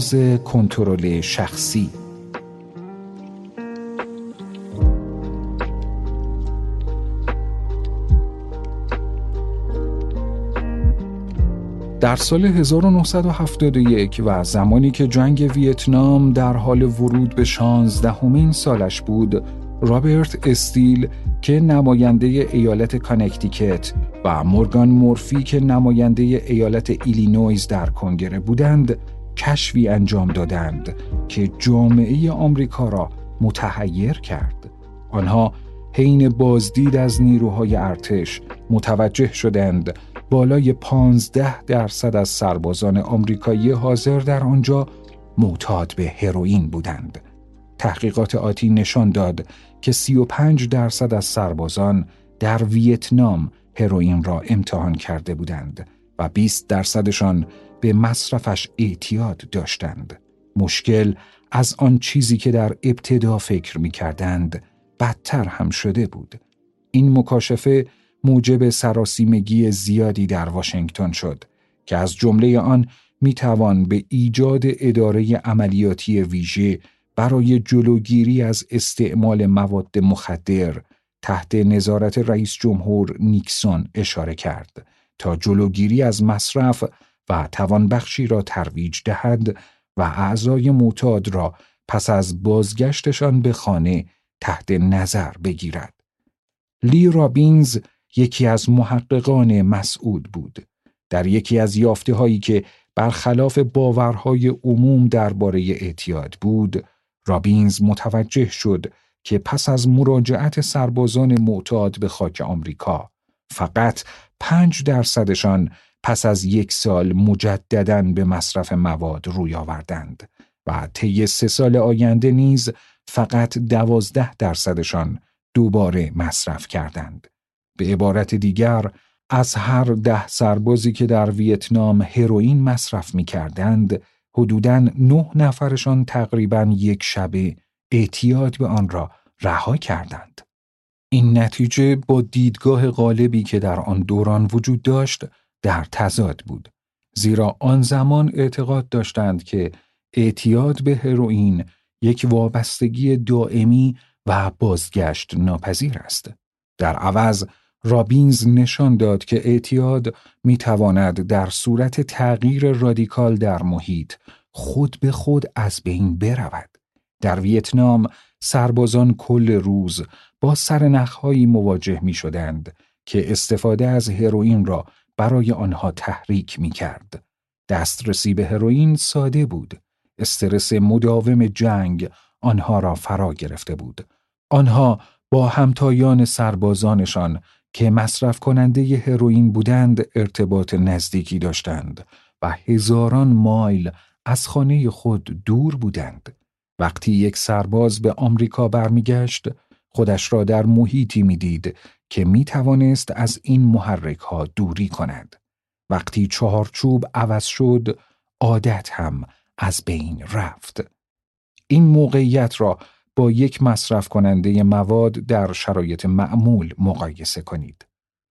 راز کنترل شخصی. در سال 1971 و زمانی که جنگ ویتنام در حال ورود به شانزدهمین سالش بود، رابرت استیل که نماینده ایالت کانکتیکت و مورگان مورفی که نماینده ایالت ایلینویز در کنگره بودند کشفی انجام دادند که جامعه آمریکا را متحیر کرد آنها حین بازدید از نیروهای ارتش متوجه شدند بالای 15 درصد از سربازان آمریکایی حاضر در آنجا معتاد به هروئین بودند. تحقیقات آتی نشان داد که 35 درصد از سربازان در ویتنام هروئین را امتحان کرده بودند و 20 درصدشان به مصرفش اعتیاد داشتند. مشکل از آن چیزی که در ابتدا فکر می کردند بدتر هم شده بود. این مکاشفه موجب سراسیمگی زیادی در واشنگتن شد که از جمله آن می توان به ایجاد اداره عملیاتی ویژه برای جلوگیری از استعمال مواد مخدر تحت نظارت رئیس جمهور نیکسون اشاره کرد تا جلوگیری از مصرف و توانبخشی را ترویج دهد و اعضای معتاد را پس از بازگشتشان به خانه تحت نظر بگیرد. لی رابینز یکی از محققان مسعود بود. در یکی از یافته هایی که برخلاف باورهای عموم درباره اعتیاد بود، رابینز متوجه شد که پس از مراجعت سربازان معتاد به خاک آمریکا فقط پنج درصدشان پس از یک سال مجددا به مصرف مواد روی آوردند و طی سه سال آینده نیز فقط دوازده درصدشان دوباره مصرف کردند. به عبارت دیگر از هر ده سربازی که در ویتنام هروئین مصرف می کردند، حدوداً نه نفرشان تقریبا یک شبه اعتیاد به آن را رها کردند. این نتیجه با دیدگاه غالبی که در آن دوران وجود داشت در تضاد بود. زیرا آن زمان اعتقاد داشتند که اعتیاد به هروئین یک وابستگی دائمی و بازگشت ناپذیر است. در عوض رابینز نشان داد که اعتیاد می تواند در صورت تغییر رادیکال در محیط خود به خود از بین برود. در ویتنام سربازان کل روز با سرنخهایی مواجه می شدند که استفاده از هروئین را برای آنها تحریک می کرد. دسترسی به هروئین ساده بود. استرس مداوم جنگ آنها را فرا گرفته بود. آنها با همتایان سربازانشان که مصرف کننده هروئین بودند ارتباط نزدیکی داشتند و هزاران مایل از خانه خود دور بودند. وقتی یک سرباز به آمریکا برمیگشت، خودش را در محیطی می‌دید که می توانست از این محرک ها دوری کند. وقتی چهارچوب عوض شد، عادت هم از بین رفت. این موقعیت را با یک مصرف کننده مواد در شرایط معمول مقایسه کنید.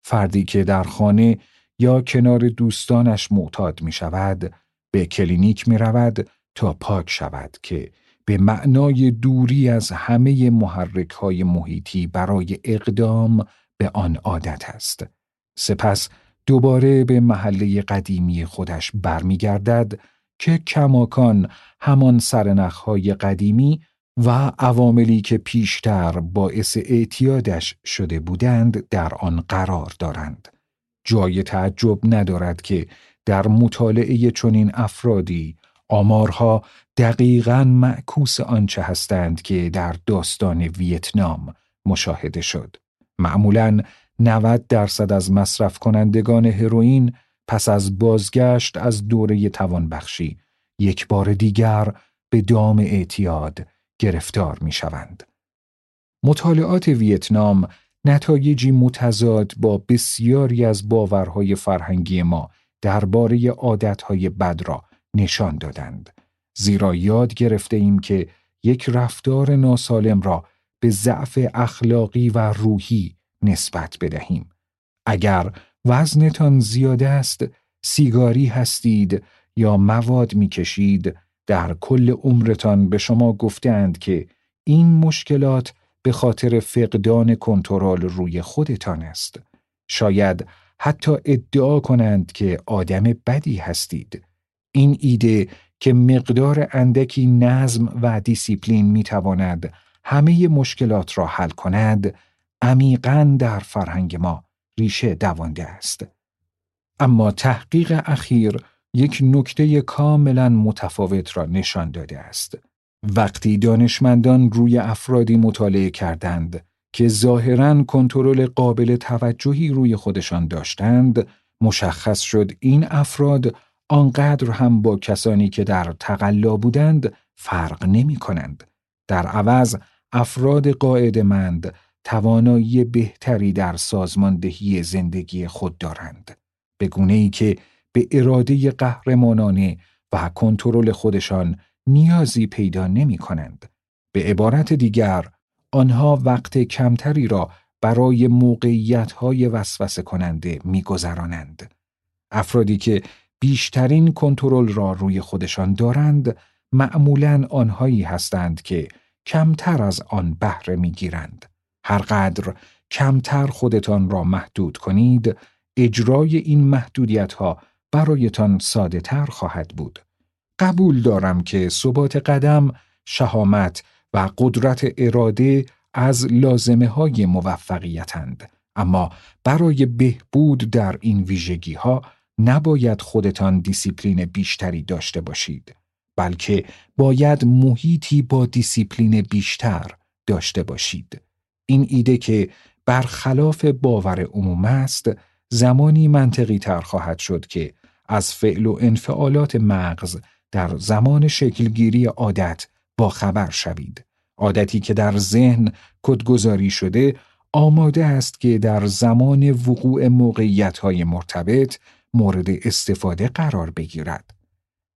فردی که در خانه یا کنار دوستانش معتاد می شود، به کلینیک می رود تا پاک شود که به معنای دوری از همه محرک های محیطی برای اقدام به آن عادت است. سپس دوباره به محله قدیمی خودش برمیگردد که کماکان همان سرنخهای قدیمی و عواملی که پیشتر باعث اعتیادش شده بودند در آن قرار دارند. جای تعجب ندارد که در مطالعه چنین افرادی آمارها دقیقا معکوس آنچه هستند که در داستان ویتنام مشاهده شد. معمولا 90 درصد از مصرف کنندگان هروئین پس از بازگشت از دوره توانبخشی یک بار دیگر به دام اعتیاد گرفتار می شوند. مطالعات ویتنام نتایجی متضاد با بسیاری از باورهای فرهنگی ما درباره عادتهای بد را نشان دادند. زیرا یاد گرفته ایم که یک رفتار ناسالم را به ضعف اخلاقی و روحی نسبت بدهیم. اگر وزنتان زیاد است، سیگاری هستید یا مواد می‌کشید، در کل عمرتان به شما گفتند که این مشکلات به خاطر فقدان کنترل روی خودتان است. شاید حتی ادعا کنند که آدم بدی هستید. این ایده که مقدار اندکی نظم و دیسیپلین می تواند همه مشکلات را حل کند عمیقا در فرهنگ ما ریشه دوانده است. اما تحقیق اخیر یک نکته کاملا متفاوت را نشان داده است. وقتی دانشمندان روی افرادی مطالعه کردند که ظاهرا کنترل قابل توجهی روی خودشان داشتند، مشخص شد این افراد آنقدر هم با کسانی که در تقلا بودند فرق نمی کنند. در عوض افراد قاعدمند توانایی بهتری در سازماندهی زندگی خود دارند. به گونه ای که به اراده قهرمانانه و کنترل خودشان نیازی پیدا نمی کنند. به عبارت دیگر، آنها وقت کمتری را برای موقعیت های وسوسه کننده می گذرانند. افرادی که بیشترین کنترل را روی خودشان دارند، معمولا آنهایی هستند که کمتر از آن بهره می‌گیرند. هرقدر کمتر خودتان را محدود کنید، اجرای این محدودیت ها برایتان ساده تر خواهد بود. قبول دارم که ثبات قدم، شهامت و قدرت اراده از لازمه های موفقیتند. اما برای بهبود در این ویژگی ها نباید خودتان دیسیپلین بیشتری داشته باشید. بلکه باید محیطی با دیسیپلین بیشتر داشته باشید. این ایده که برخلاف باور عموم است زمانی منطقی تر خواهد شد که از فعل و انفعالات مغز در زمان شکلگیری عادت با خبر شوید. عادتی که در ذهن کدگذاری شده آماده است که در زمان وقوع موقعیت های مرتبط مورد استفاده قرار بگیرد.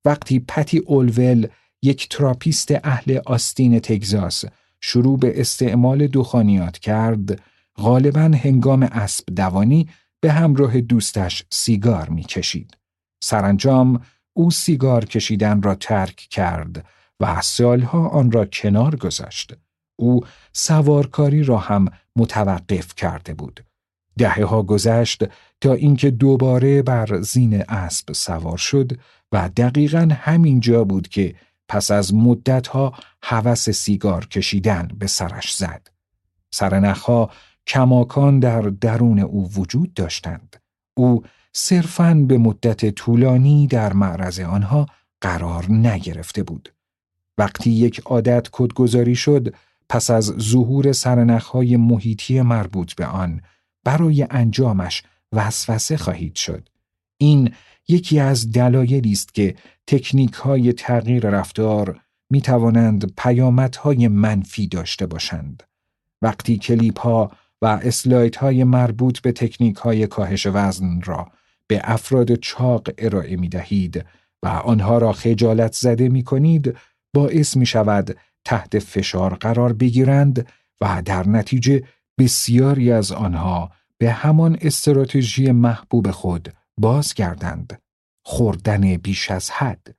وقتی پتی اولول یک تراپیست اهل آستین تگزاس شروع به استعمال دخانیات کرد، غالبا هنگام اسب دوانی به همراه دوستش سیگار می کشید. سرانجام او سیگار کشیدن را ترک کرد و سالها آن را کنار گذاشت. او سوارکاری را هم متوقف کرده بود. دهه ها گذشت تا اینکه دوباره بر زین اسب سوار شد و دقیقا همین جا بود که پس از مدتها هوس سیگار کشیدن به سرش زد. سرنخها کماکان در درون او وجود داشتند. او صرفاً به مدت طولانی در معرض آنها قرار نگرفته بود. وقتی یک عادت کدگذاری شد، پس از ظهور سرنخهای محیطی مربوط به آن، برای انجامش وسوسه خواهید شد. این یکی از دلایلی است که تکنیک های تغییر رفتار می توانند پیامدهای منفی داشته باشند. وقتی کلیپ ها و اسلایت های مربوط به تکنیک های کاهش وزن را به افراد چاق ارائه می دهید و آنها را خجالت زده می کنید باعث می شود تحت فشار قرار بگیرند و در نتیجه بسیاری از آنها به همان استراتژی محبوب خود بازگردند. خوردن بیش از حد.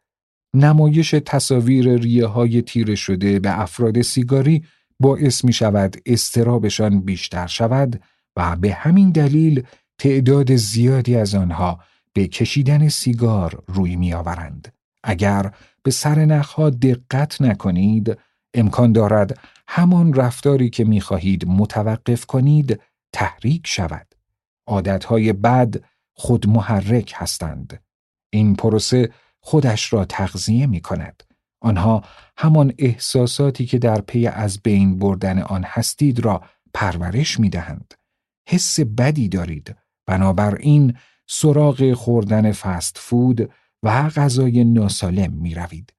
نمایش تصاویر ریه های تیره شده به افراد سیگاری باعث می شود استرابشان بیشتر شود و به همین دلیل تعداد زیادی از آنها به کشیدن سیگار روی می آورند. اگر به سر نخها دقت نکنید، امکان دارد همان رفتاری که می خواهید متوقف کنید تحریک شود. عادتهای بد خود محرک هستند. این پروسه خودش را تغذیه می کند. آنها همان احساساتی که در پی از بین بردن آن هستید را پرورش می دهند. حس بدی دارید بنابراین سراغ خوردن فست فود و غذای ناسالم می روید.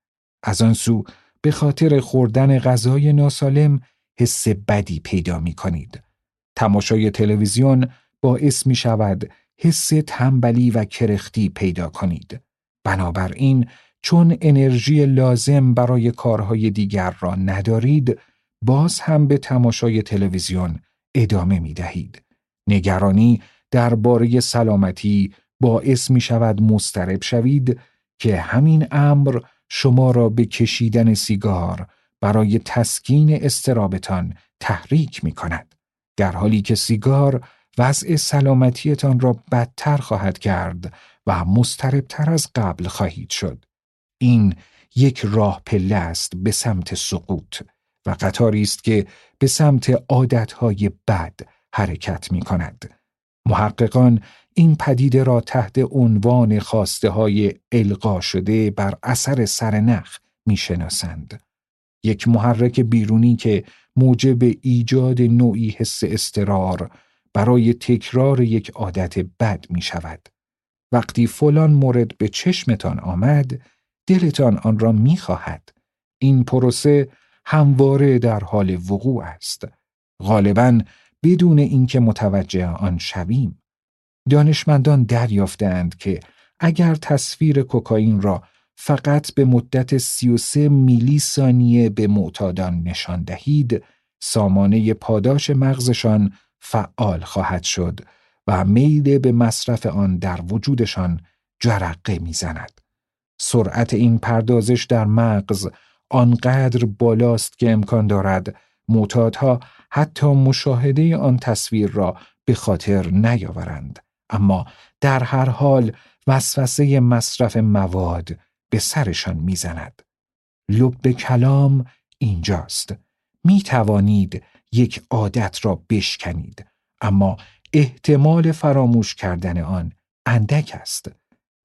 از آن سو به خاطر خوردن غذای ناسالم حس بدی پیدا می کنید. تماشای تلویزیون باعث می شود حس تنبلی و کرختی پیدا کنید. بنابراین چون انرژی لازم برای کارهای دیگر را ندارید، باز هم به تماشای تلویزیون ادامه می دهید. نگرانی درباره سلامتی باعث می شود مسترب شوید که همین امر شما را به کشیدن سیگار برای تسکین استرابتان تحریک می کند. در حالی که سیگار وضع سلامتیتان را بدتر خواهد کرد و مستربتر از قبل خواهید شد. این یک راه پله است به سمت سقوط و قطاری است که به سمت عادتهای بد حرکت می کند. محققان این پدیده را تحت عنوان خواسته های القا شده بر اثر سرنخ می شناسند. یک محرک بیرونی که موجب ایجاد نوعی حس استرار برای تکرار یک عادت بد می شود. وقتی فلان مورد به چشمتان آمد، دلتان آن را می خواهد. این پروسه همواره در حال وقوع است. غالبا بدون اینکه متوجه آن شویم. دانشمندان دریافتند که اگر تصویر کوکائین را فقط به مدت 33 میلی ثانیه به معتادان نشان دهید، سامانه پاداش مغزشان فعال خواهد شد و میل به مصرف آن در وجودشان جرقه می‌زند. سرعت این پردازش در مغز آنقدر بالاست که امکان دارد معتادها حتی مشاهده آن تصویر را به خاطر نیاورند اما در هر حال وسوسه مصرف مواد به سرشان می‌زند. لب کلام اینجاست. می توانید یک عادت را بشکنید اما احتمال فراموش کردن آن اندک است.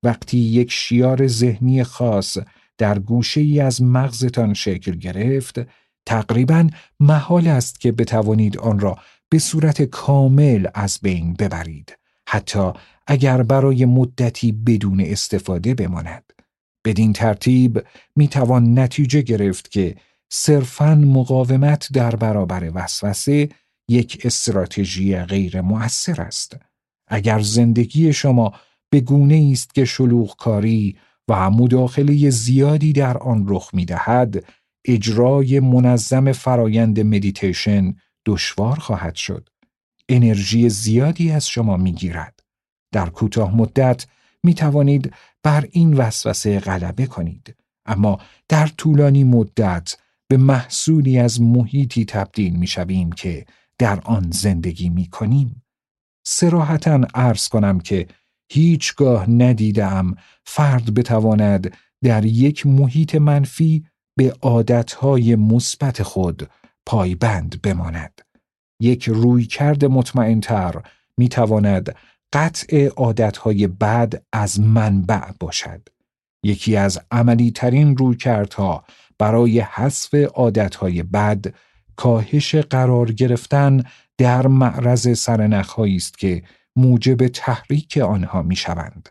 وقتی یک شیار ذهنی خاص در گوشه ای از مغزتان شکل گرفت تقریبا محال است که بتوانید آن را به صورت کامل از بین ببرید. حتی اگر برای مدتی بدون استفاده بماند بدین ترتیب می توان نتیجه گرفت که صرفاً مقاومت در برابر وسوسه یک استراتژی غیر مؤثر است اگر زندگی شما به گونه است که شلوغکاری و مداخله زیادی در آن رخ می دهد، اجرای منظم فرایند مدیتیشن دشوار خواهد شد. انرژی زیادی از شما می گیرد. در کوتاه مدت می توانید بر این وسوسه غلبه کنید. اما در طولانی مدت به محصولی از محیطی تبدیل می شویم که در آن زندگی می کنیم. سراحتا عرض کنم که هیچگاه ندیدم فرد بتواند در یک محیط منفی به عادتهای مثبت خود پایبند بماند. یک رویکرد مطمئنتر می تواند قطع عادتهای بد از منبع باشد. یکی از عملی ترین رویکردها برای حذف عادتهای بد کاهش قرار گرفتن در معرض سرنخهایی است که موجب تحریک آنها می شوند.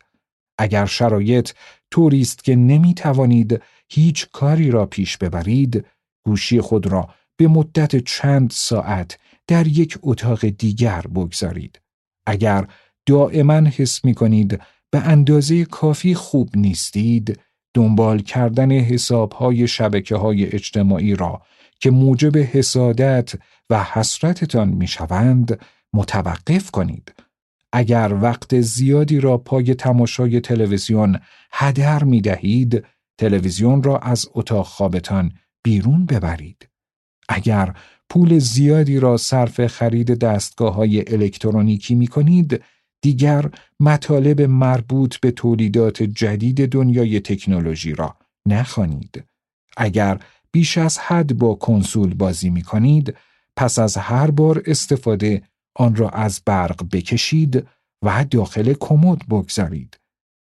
اگر شرایط طوری است که نمی توانید هیچ کاری را پیش ببرید، گوشی خود را به مدت چند ساعت در یک اتاق دیگر بگذارید. اگر دائما حس می کنید به اندازه کافی خوب نیستید، دنبال کردن حسابهای شبکه های اجتماعی را که موجب حسادت و حسرتتان می شوند متوقف کنید. اگر وقت زیادی را پای تماشای تلویزیون هدر می دهید، تلویزیون را از اتاق خوابتان بیرون ببرید. اگر پول زیادی را صرف خرید دستگاه های الکترونیکی می کنید، دیگر مطالب مربوط به تولیدات جدید دنیای تکنولوژی را نخوانید. اگر بیش از حد با کنسول بازی می کنید، پس از هر بار استفاده آن را از برق بکشید و داخل کمد بگذارید.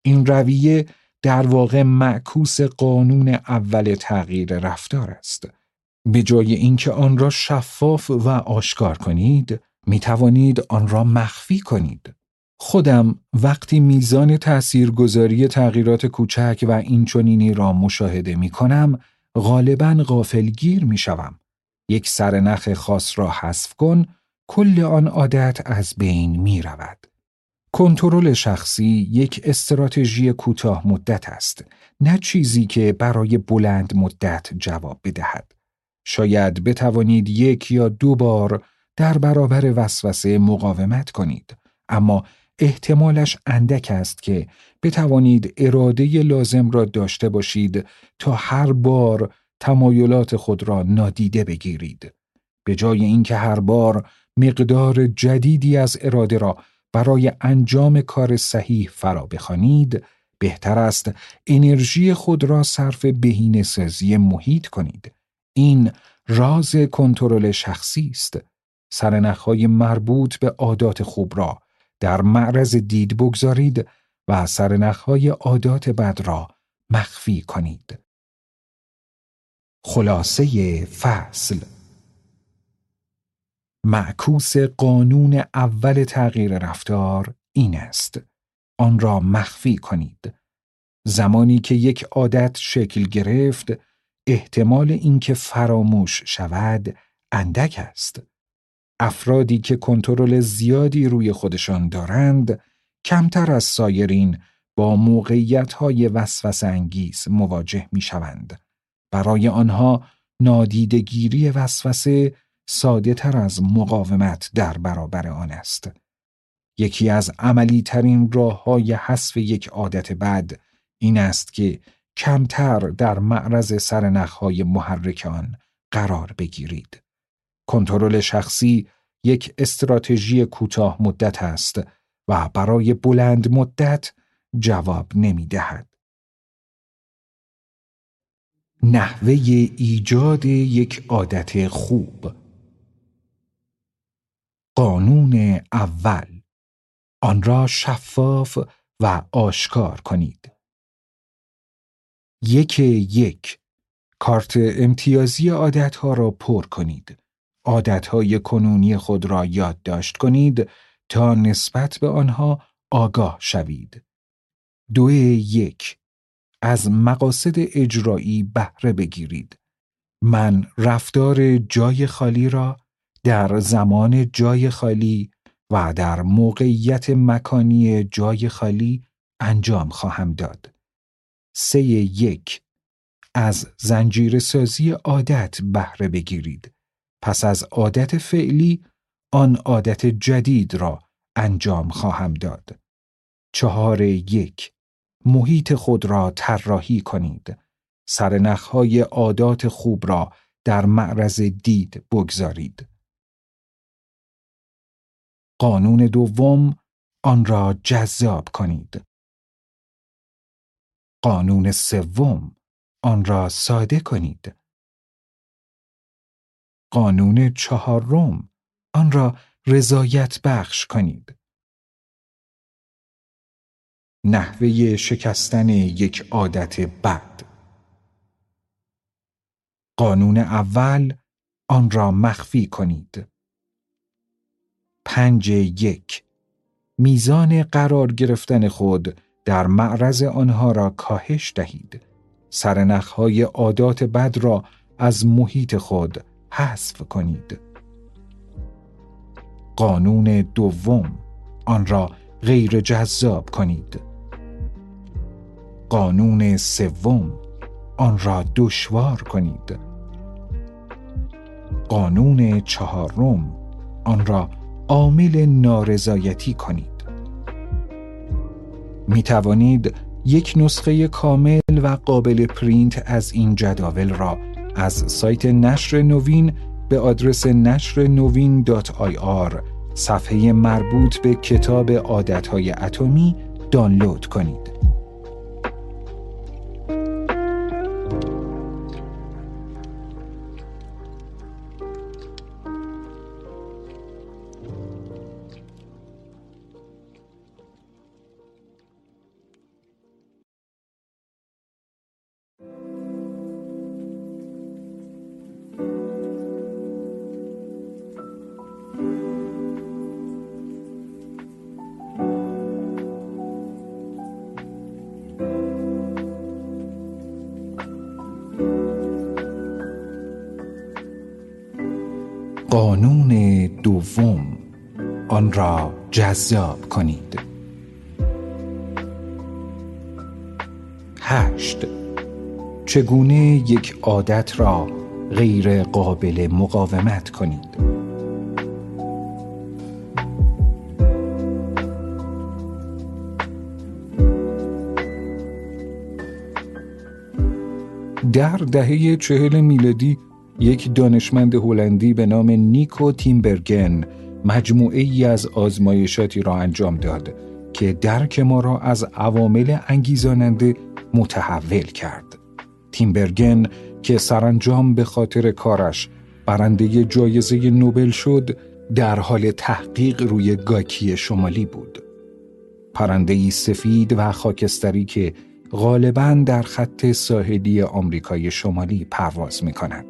این رویه در واقع معکوس قانون اول تغییر رفتار است. به جای اینکه آن را شفاف و آشکار کنید، می توانید آن را مخفی کنید. خودم وقتی میزان تاثیرگذاری تغییرات کوچک و اینچنینی را مشاهده می کنم، غالبا غافلگیر می شوم. یک سرنخ خاص را حذف کن کل آن عادت از بین می رود. کنترل شخصی یک استراتژی کوتاه مدت است نه چیزی که برای بلند مدت جواب بدهد شاید بتوانید یک یا دو بار در برابر وسوسه مقاومت کنید اما احتمالش اندک است که بتوانید اراده لازم را داشته باشید تا هر بار تمایلات خود را نادیده بگیرید. به جای اینکه هر بار مقدار جدیدی از اراده را برای انجام کار صحیح فرا بخوانید بهتر است انرژی خود را صرف بهینه سازی محیط کنید. این راز کنترل شخصی است. سرنخهای مربوط به عادات خوب را در معرض دید بگذارید و سرنخهای عادات بد را مخفی کنید. خلاصه فصل معکوس قانون اول تغییر رفتار این است. آن را مخفی کنید. زمانی که یک عادت شکل گرفت احتمال اینکه فراموش شود اندک است افرادی که کنترل زیادی روی خودشان دارند کمتر از سایرین با موقعیت های وسوس انگیز مواجه می شوند. برای آنها نادیدگیری وسوسه ساده تر از مقاومت در برابر آن است. یکی از عملی ترین راه های حذف یک عادت بد این است که کمتر در معرض سرنخهای محرک آن قرار بگیرید. کنترل شخصی یک استراتژی کوتاه مدت است و برای بلند مدت جواب نمی دهد. نحوه ایجاد یک عادت خوب قانون اول آن را شفاف و آشکار کنید. یک یک کارت امتیازی عادتها را پر کنید. عادتهای کنونی خود را یادداشت کنید تا نسبت به آنها آگاه شوید. دو یک از مقاصد اجرایی بهره بگیرید. من رفتار جای خالی را در زمان جای خالی و در موقعیت مکانی جای خالی انجام خواهم داد. سه یک از زنجیر سازی عادت بهره بگیرید. پس از عادت فعلی آن عادت جدید را انجام خواهم داد. چهار یک محیط خود را طراحی کنید. سرنخهای عادات خوب را در معرض دید بگذارید. قانون دوم آن را جذاب کنید. قانون سوم آن را ساده کنید. قانون چهارم آن را رضایت بخش کنید. نحوه شکستن یک عادت بد قانون اول آن را مخفی کنید. پنج یک میزان قرار گرفتن خود در معرض آنها را کاهش دهید. سرنخهای عادات بد را از محیط خود حذف کنید. قانون دوم آن را غیر جذاب کنید. قانون سوم آن را دشوار کنید. قانون چهارم آن را عامل نارضایتی کنید. می توانید یک نسخه کامل و قابل پرینت از این جداول را از سایت نشر نوین به آدرس نشر نوین صفحه مربوط به کتاب عادتهای اتمی دانلود کنید. جذاب کنید. هشت. چگونه یک عادت را غیر قابل مقاومت کنید؟ در دهه چهل میلادی یک دانشمند هلندی به نام نیکو تیمبرگن مجموعه ای از آزمایشاتی را انجام داد که درک ما را از عوامل انگیزاننده متحول کرد. تیمبرگن که سرانجام به خاطر کارش برنده جایزه نوبل شد در حال تحقیق روی گاکی شمالی بود. پرنده سفید و خاکستری که غالبا در خط ساحلی آمریکای شمالی پرواز می کنند.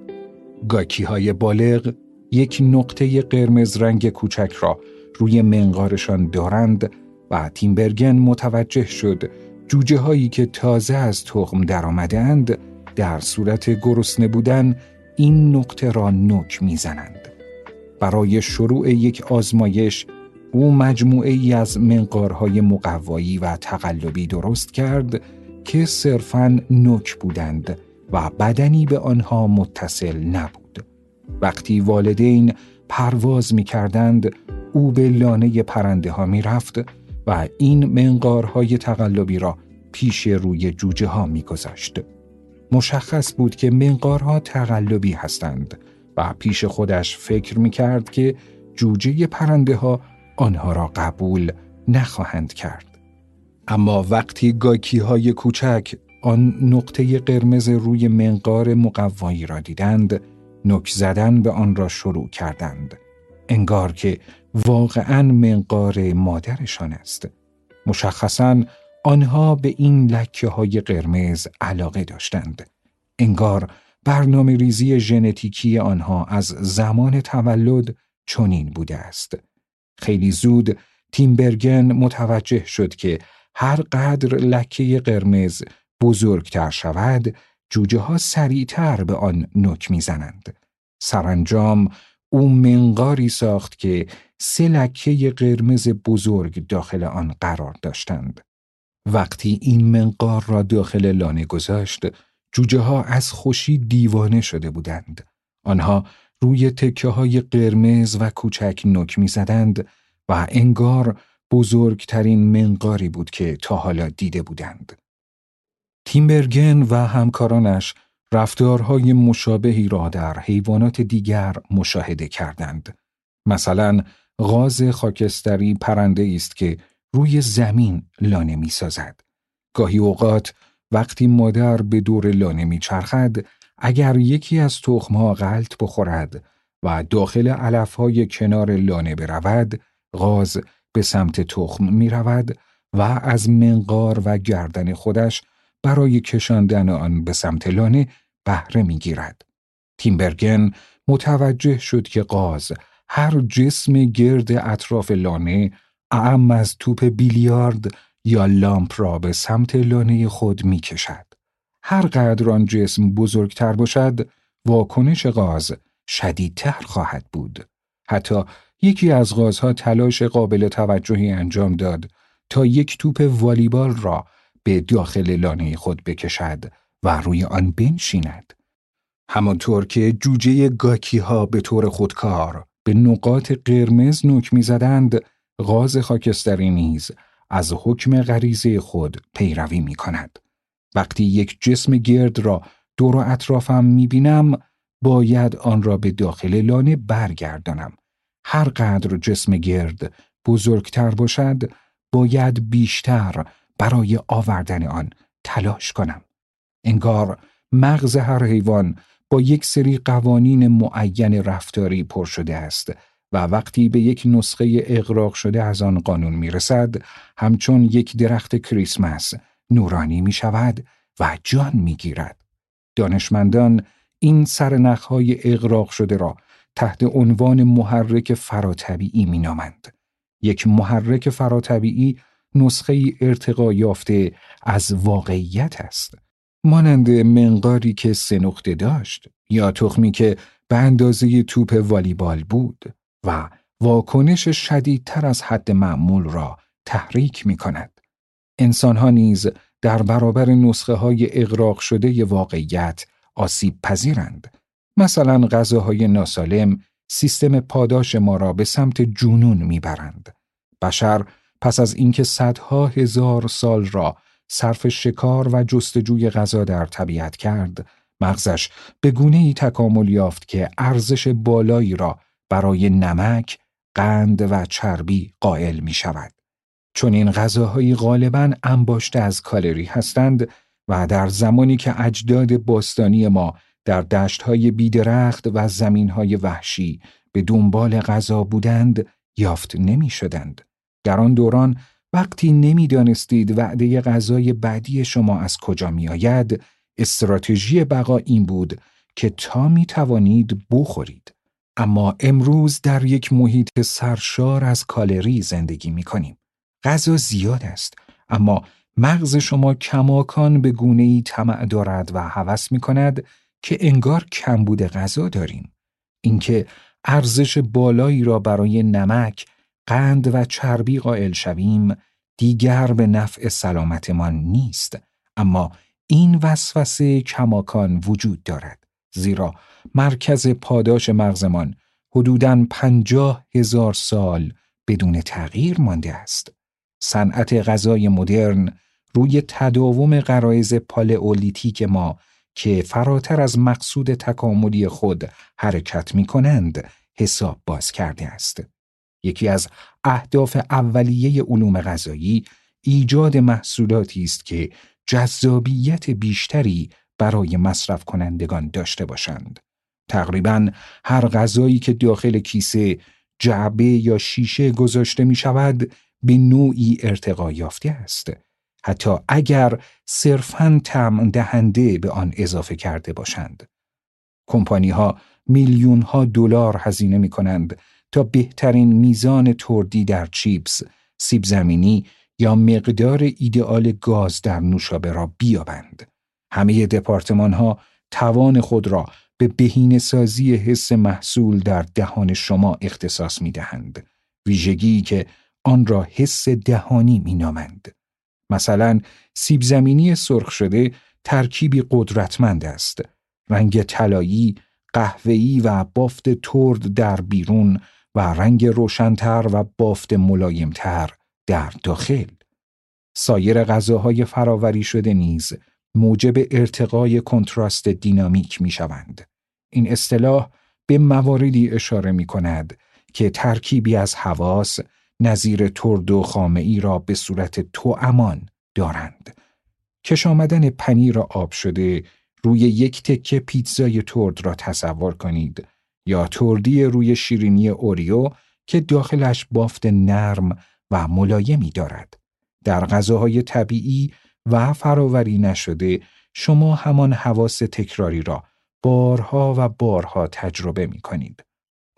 گاکی های بالغ یک نقطه قرمز رنگ کوچک را روی منقارشان دارند و تیمبرگن متوجه شد جوجه هایی که تازه از تخم درآمدهاند در صورت گرسنه بودن این نقطه را نوک می‌زنند. برای شروع یک آزمایش او مجموعه ای از منقارهای مقوایی و تقلبی درست کرد که صرفاً نوک بودند و بدنی به آنها متصل نبود. وقتی والدین پرواز می کردند او به لانه پرنده ها می رفت و این منقارهای تقلبی را پیش روی جوجه ها می گذاشت. مشخص بود که منقارها تقلبی هستند و پیش خودش فکر می کرد که جوجه پرنده ها آنها را قبول نخواهند کرد. اما وقتی گاکی های کوچک آن نقطه قرمز روی منقار مقوایی را دیدند، نک زدن به آن را شروع کردند. انگار که واقعا منقار مادرشان است. مشخصا آنها به این لکه های قرمز علاقه داشتند. انگار برنامه ریزی ژنتیکی آنها از زمان تولد چنین بوده است. خیلی زود تیمبرگن متوجه شد که هر قدر لکه قرمز بزرگتر شود جوجه ها سریعتر به آن نک می‌زنند. سرانجام او منقاری ساخت که سه لکه قرمز بزرگ داخل آن قرار داشتند. وقتی این منقار را داخل لانه گذاشت، جوجه ها از خوشی دیوانه شده بودند. آنها روی تکه های قرمز و کوچک نک می زدند و انگار بزرگترین منقاری بود که تا حالا دیده بودند. تیمبرگن و همکارانش رفتارهای مشابهی را در حیوانات دیگر مشاهده کردند. مثلا غاز خاکستری پرنده است که روی زمین لانه می سازد. گاهی اوقات وقتی مادر به دور لانه می چرخد، اگر یکی از تخمها غلط بخورد و داخل علفهای کنار لانه برود، غاز به سمت تخم می رود و از منقار و گردن خودش برای کشاندن آن به سمت لانه بهره می گیرد. تیمبرگن متوجه شد که غاز هر جسم گرد اطراف لانه اعم از توپ بیلیارد یا لامپ را به سمت لانه خود می کشد. هر قدر آن جسم بزرگتر باشد، واکنش غاز شدیدتر خواهد بود. حتی یکی از غازها تلاش قابل توجهی انجام داد تا یک توپ والیبال را به داخل لانه خود بکشد و روی آن بنشیند. همانطور که جوجه گاکی ها به طور خودکار به نقاط قرمز نوک می‌زدند، غاز خاکستری نیز از حکم غریزه خود پیروی می کند. وقتی یک جسم گرد را دور و اطرافم می بینم، باید آن را به داخل لانه برگردانم. هر قدر جسم گرد بزرگتر باشد، باید بیشتر برای آوردن آن تلاش کنم. انگار مغز هر حیوان با یک سری قوانین معین رفتاری پر شده است و وقتی به یک نسخه اقراق شده از آن قانون می رسد همچون یک درخت کریسمس نورانی می شود و جان می گیرد. دانشمندان این سرنخهای اقراق شده را تحت عنوان محرک فراتبیعی می نامند. یک محرک فراتبیعی نسخه ارتقا یافته از واقعیت است. مانند منقاری که سه نقطه داشت یا تخمی که به اندازه توپ والیبال بود و واکنش شدیدتر از حد معمول را تحریک می کند. انسان ها نیز در برابر نسخه های اغراق شده واقعیت آسیب پذیرند. مثلا غذاهای ناسالم سیستم پاداش ما را به سمت جنون می‌برند. بشر پس از اینکه صدها هزار سال را صرف شکار و جستجوی غذا در طبیعت کرد، مغزش به گونه ای تکامل یافت که ارزش بالایی را برای نمک، قند و چربی قائل می شود. چون این غذاهایی غالبا انباشته از کالری هستند و در زمانی که اجداد باستانی ما در دشتهای بیدرخت و زمینهای وحشی به دنبال غذا بودند یافت نمی شدند. در آن دوران وقتی نمی‌دانستید وعده غذای بعدی شما از کجا می آید، استراتژی بقا این بود که تا می توانید بخورید. اما امروز در یک محیط سرشار از کالری زندگی می کنیم. غذا زیاد است اما مغز شما کماکان به گونه ای طمع دارد و هوس می کند که انگار کمبود غذا داریم. اینکه ارزش بالایی را برای نمک، قند و چربی قائل شویم دیگر به نفع سلامتمان نیست اما این وسوسه کماکان وجود دارد زیرا مرکز پاداش مغزمان حدوداً پنجاه هزار سال بدون تغییر مانده است. صنعت غذای مدرن روی تداوم غرایز پالئولیتیک ما که فراتر از مقصود تکاملی خود حرکت می کنند حساب باز کرده است. یکی از اهداف اولیه علوم غذایی ایجاد محصولاتی است که جذابیت بیشتری برای مصرف کنندگان داشته باشند. تقریبا هر غذایی که داخل کیسه جعبه یا شیشه گذاشته می شود به نوعی ارتقا یافته است. حتی اگر صرفاً تم دهنده به آن اضافه کرده باشند. کمپانی ها میلیون ها دلار هزینه می کنند تا بهترین میزان تردی در چیپس، سیب زمینی یا مقدار ایدئال گاز در نوشابه را بیابند. همه دپارتمان ها توان خود را به بهین سازی حس محصول در دهان شما اختصاص می دهند. ویژگی که آن را حس دهانی می نامند. مثلا سیب زمینی سرخ شده ترکیبی قدرتمند است. رنگ طلایی، قهوه‌ای و بافت ترد در بیرون و رنگ روشنتر و بافت ملایمتر در داخل. سایر غذاهای فراوری شده نیز موجب ارتقای کنتراست دینامیک می شوند. این اصطلاح به مواردی اشاره می کند که ترکیبی از حواس نظیر ترد و خامعی را به صورت تو امان دارند. کش آمدن پنیر آب شده روی یک تکه پیتزای ترد را تصور کنید یا تردی روی شیرینی اوریو که داخلش بافت نرم و ملایمی دارد. در غذاهای طبیعی و فراوری نشده شما همان حواس تکراری را بارها و بارها تجربه می کنید.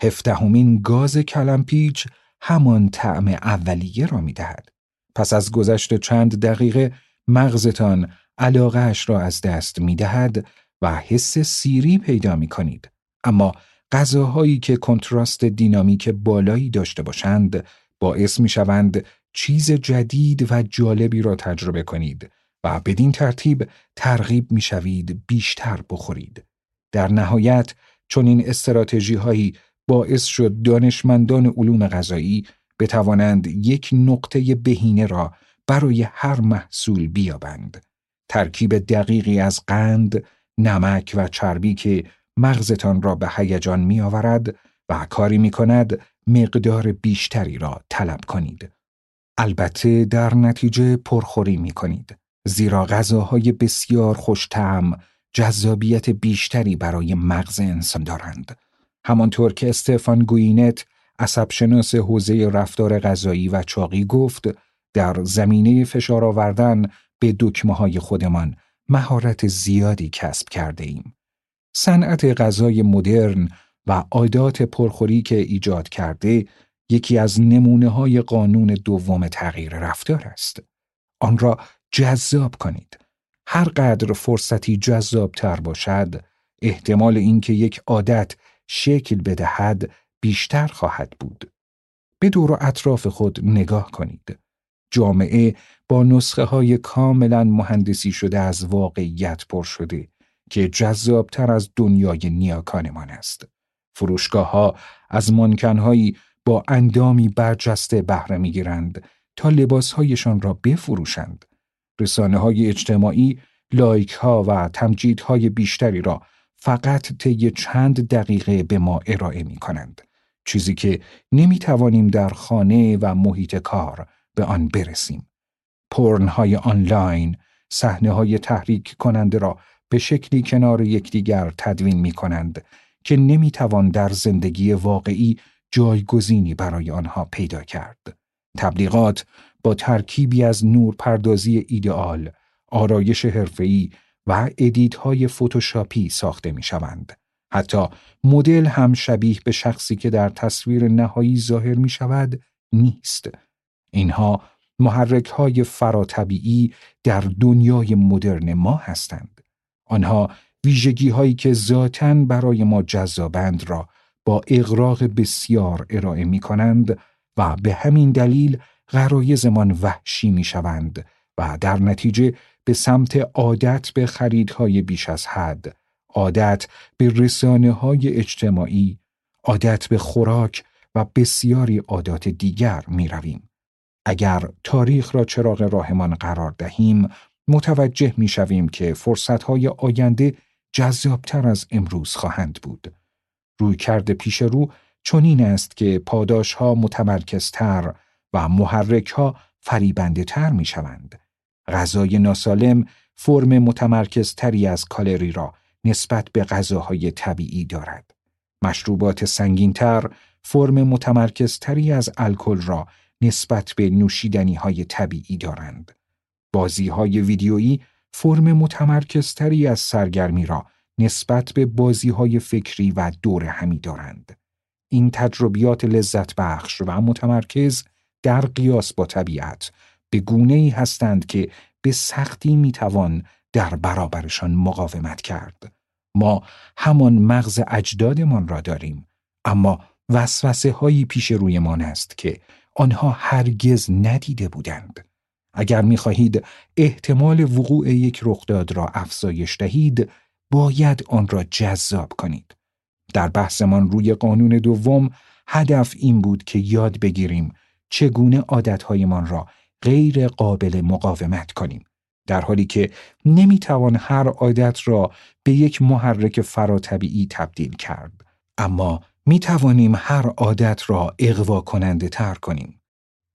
هفدهمین گاز کلمپیچ همان طعم اولیه را می دهد. پس از گذشت چند دقیقه مغزتان علاقهش را از دست می دهد و حس سیری پیدا می کنید. اما غذاهایی که کنتراست دینامیک بالایی داشته باشند باعث می شوند چیز جدید و جالبی را تجربه کنید و بدین ترتیب ترغیب می شوید بیشتر بخورید. در نهایت چون این استراتژی هایی باعث شد دانشمندان علوم غذایی بتوانند یک نقطه بهینه را برای هر محصول بیابند. ترکیب دقیقی از قند، نمک و چربی که مغزتان را به هیجان می آورد و کاری می کند مقدار بیشتری را طلب کنید. البته در نتیجه پرخوری می کنید. زیرا غذاهای بسیار خوشتم جذابیت بیشتری برای مغز انسان دارند. همانطور که استفان گوینت عصبشناس حوزه رفتار غذایی و چاقی گفت در زمینه فشار آوردن به دکمه های خودمان مهارت زیادی کسب کرده ایم. صنعت غذای مدرن و عادات پرخوری که ایجاد کرده یکی از نمونه های قانون دوم تغییر رفتار است. آن را جذاب کنید. هر قدر فرصتی جذاب تر باشد، احتمال اینکه یک عادت شکل بدهد بیشتر خواهد بود. به دور و اطراف خود نگاه کنید. جامعه با نسخه های کاملا مهندسی شده از واقعیت پر شده که جذابتر از دنیای نیاکانمان است. فروشگاه ها از مانکنهایی با اندامی برجسته بهره می‌گیرند تا لباسهایشان را بفروشند. رسانه های اجتماعی لایک ها و تمجید های بیشتری را فقط طی چند دقیقه به ما ارائه می کنند. چیزی که نمی توانیم در خانه و محیط کار به آن برسیم. پرن های آنلاین صحنه های تحریک کننده را به شکلی کنار یکدیگر تدوین می کنند که نمی توان در زندگی واقعی جایگزینی برای آنها پیدا کرد. تبلیغات با ترکیبی از نورپردازی ایدئال، آرایش حرفه‌ای و edit فتوشاپی ساخته می شوند. حتی مدل هم شبیه به شخصی که در تصویر نهایی ظاهر می شود نیست. اینها محرک های فراتبیعی در دنیای مدرن ما هستند. آنها ویژگی هایی که ذاتا برای ما جذابند را با اقراق بسیار ارائه می کنند و به همین دلیل غرایزمان وحشی می شوند و در نتیجه به سمت عادت به خریدهای بیش از حد، عادت به رسانه های اجتماعی، عادت به خوراک و بسیاری عادات دیگر می رویم. اگر تاریخ را چراغ راهمان قرار دهیم، متوجه می شویم که فرصتهای آینده جذابتر از امروز خواهند بود. روی کرده پیش رو چنین است که پاداش ها متمرکزتر و محرک ها فریبنده تر می شوند. غذای ناسالم فرم متمرکزتری از کالری را نسبت به غذاهای طبیعی دارد. مشروبات سنگینتر فرم متمرکزتری از الکل را نسبت به نوشیدنی های طبیعی دارند. بازی های ویدیویی فرم متمرکزتری از سرگرمی را نسبت به بازی های فکری و دور همی دارند. این تجربیات لذت بخش و متمرکز در قیاس با طبیعت به گونه ای هستند که به سختی می توان در برابرشان مقاومت کرد. ما همان مغز اجدادمان را داریم اما وسوسه هایی پیش رویمان است که آنها هرگز ندیده بودند. اگر می خواهید احتمال وقوع یک رخداد را افزایش دهید باید آن را جذاب کنید. در بحثمان روی قانون دوم هدف این بود که یاد بگیریم چگونه عادتهایمان را غیر قابل مقاومت کنیم. در حالی که نمی‌توان هر عادت را به یک محرک فراتبیعی تبدیل کرد. اما می توانیم هر عادت را اقوا کننده تر کنیم.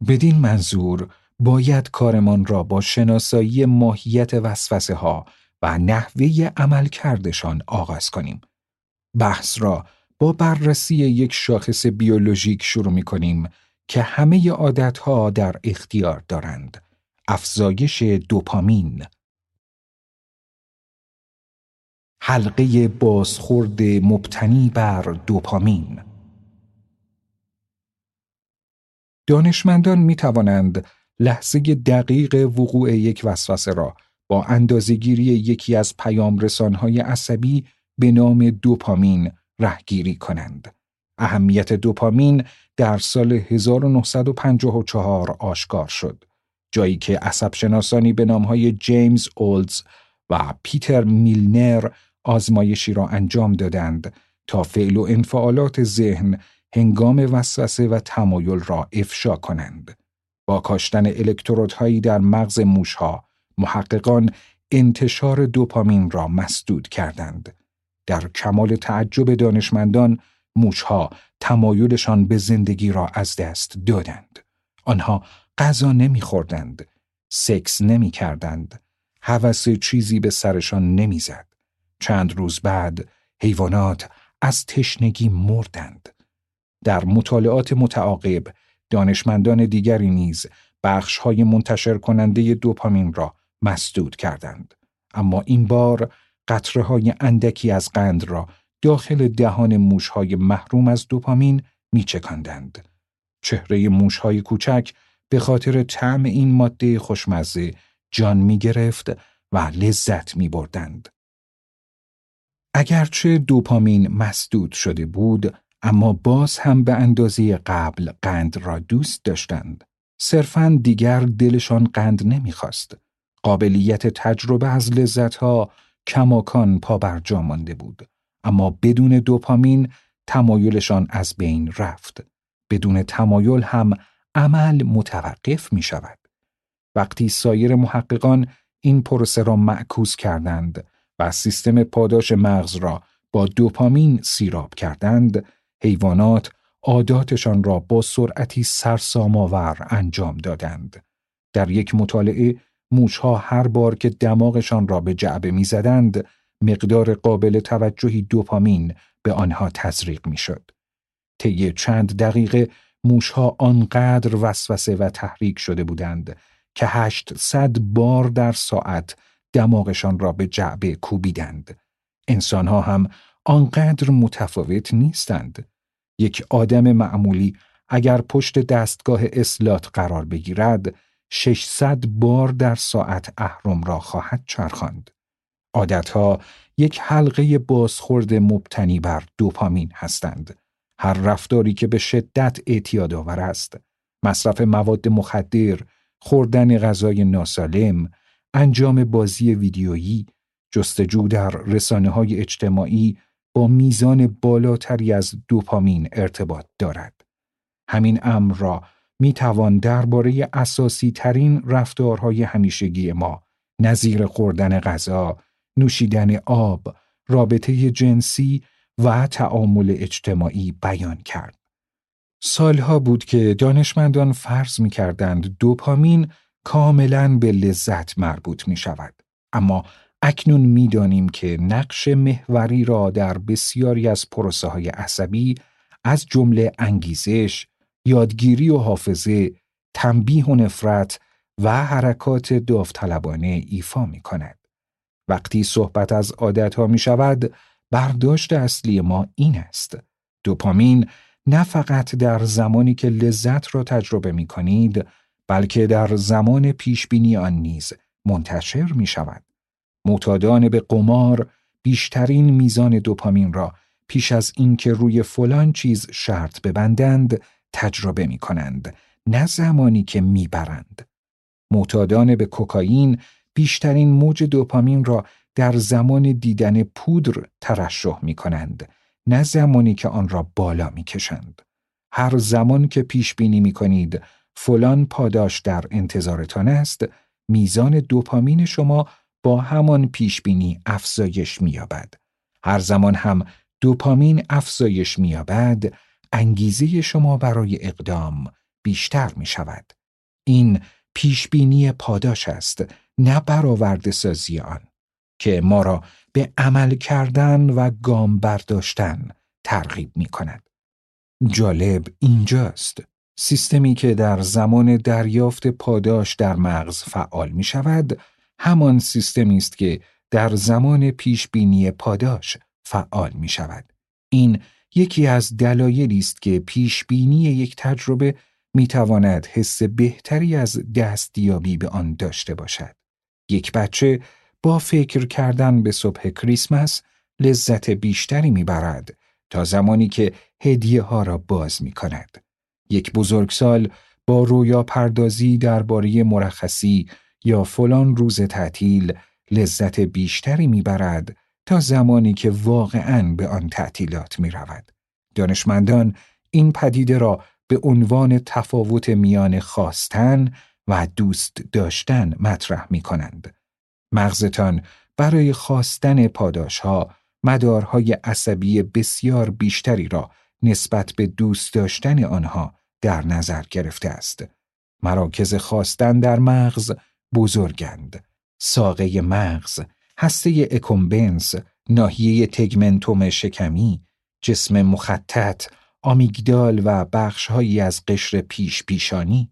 بدین منظور باید کارمان را با شناسایی ماهیت وسوسه ها و نحوه عمل کردشان آغاز کنیم. بحث را با بررسی یک شاخص بیولوژیک شروع می کنیم که همه عادتها در اختیار دارند. افزایش دوپامین حلقه بازخورد مبتنی بر دوپامین دانشمندان می توانند لحظه دقیق وقوع یک وسوسه را با اندازهگیری یکی از پیامرسانهای عصبی به نام دوپامین رهگیری کنند. اهمیت دوپامین در سال 1954 آشکار شد. جایی که عصب شناسانی به نامهای جیمز اولدز و پیتر میلنر آزمایشی را انجام دادند تا فعل و انفعالات ذهن هنگام وسوسه و تمایل را افشا کنند. با کاشتن الکترودهایی در مغز موشها، محققان انتشار دوپامین را مسدود کردند. در کمال تعجب دانشمندان، موشها تمایلشان به زندگی را از دست دادند. آنها غذا نمیخوردند، سکس نمی‌کردند، هوس چیزی به سرشان نمی‌زد. چند روز بعد حیوانات از تشنگی مردند. در مطالعات متعاقب دانشمندان دیگری نیز بخش های منتشر کننده دوپامین را مسدود کردند. اما این بار قطره های اندکی از قند را داخل دهان موش های محروم از دوپامین می چکندند. چهره موش های کوچک به خاطر طعم این ماده خوشمزه جان می گرفت و لذت می بردند. اگرچه دوپامین مسدود شده بود اما باز هم به اندازه قبل قند را دوست داشتند. صرفا دیگر دلشان قند نمی‌خواست. قابلیت تجربه از لذتها کماکان پا بر مانده بود. اما بدون دوپامین تمایلشان از بین رفت. بدون تمایل هم عمل متوقف می شود. وقتی سایر محققان این پروسه را معکوس کردند و سیستم پاداش مغز را با دوپامین سیراب کردند، حیوانات عاداتشان را با سرعتی سرسام‌آور انجام دادند. در یک مطالعه موشها هر بار که دماغشان را به جعبه می‌زدند مقدار قابل توجهی دوپامین به آنها تزریق می‌شد. طی چند دقیقه موشها آنقدر وسوسه و تحریک شده بودند که هشتصد بار در ساعت دماغشان را به جعبه کوبیدند. انسانها هم آنقدر متفاوت نیستند. یک آدم معمولی اگر پشت دستگاه اصلات قرار بگیرد 600 بار در ساعت اهرم را خواهد چرخاند. عادتها یک حلقه بازخورد مبتنی بر دوپامین هستند. هر رفتاری که به شدت اعتیادآور است، مصرف مواد مخدر، خوردن غذای ناسالم، انجام بازی ویدیویی، جستجو در رسانه های اجتماعی با میزان بالاتری از دوپامین ارتباط دارد. همین امر را می توان درباره اساسی ترین رفتارهای همیشگی ما نظیر خوردن غذا، نوشیدن آب، رابطه جنسی و تعامل اجتماعی بیان کرد. سالها بود که دانشمندان فرض می کردند دوپامین کاملا به لذت مربوط می شود. اما اکنون می دانیم که نقش محوری را در بسیاری از پروسه های عصبی از جمله انگیزش، یادگیری و حافظه، تنبیه و نفرت و حرکات داوطلبانه ایفا می کند. وقتی صحبت از عادت ها می شود، برداشت اصلی ما این است. دوپامین نه فقط در زمانی که لذت را تجربه می کنید، بلکه در زمان پیشبینی آن نیز منتشر می شود. معتادان به قمار بیشترین میزان دوپامین را پیش از اینکه روی فلان چیز شرط ببندند تجربه می کنند نه زمانی که می‌برند. معتادان به کوکائین بیشترین موج دوپامین را در زمان دیدن پودر ترشح می کنند نه زمانی که آن را بالا می کشند. هر زمان که پیش بینی می کنید فلان پاداش در انتظارتان است میزان دوپامین شما با همان پیش بینی افزایش می‌یابد. هر زمان هم دوپامین افزایش می‌یابد انگیزه شما برای اقدام بیشتر می شود. این پیشبینی پاداش است نه برآورده سازی آن که ما را به عمل کردن و گام برداشتن ترغیب می کند. جالب اینجاست. سیستمی که در زمان دریافت پاداش در مغز فعال می شود، همان سیستمی است که در زمان پیش بینی پاداش فعال می شود. این یکی از دلایلی است که پیش بینی یک تجربه می تواند حس بهتری از دستیابی به آن داشته باشد. یک بچه با فکر کردن به صبح کریسمس لذت بیشتری می‌برد تا زمانی که هدیه ها را باز می کند. یک بزرگسال با رویا پردازی درباره مرخصی یا فلان روز تعطیل لذت بیشتری می‌برد تا زمانی که واقعا به آن تعطیلات می رود. دانشمندان این پدیده را به عنوان تفاوت میان خواستن و دوست داشتن مطرح می کنند. مغزتان برای خواستن پاداش ها مدارهای عصبی بسیار بیشتری را نسبت به دوست داشتن آنها در نظر گرفته است. مراکز خواستن در مغز بزرگند. ساقه مغز، هسته اکومبنس، ناحیه تگمنتوم شکمی، جسم مخطط، آمیگدال و بخشهایی از قشر پیش پیشانی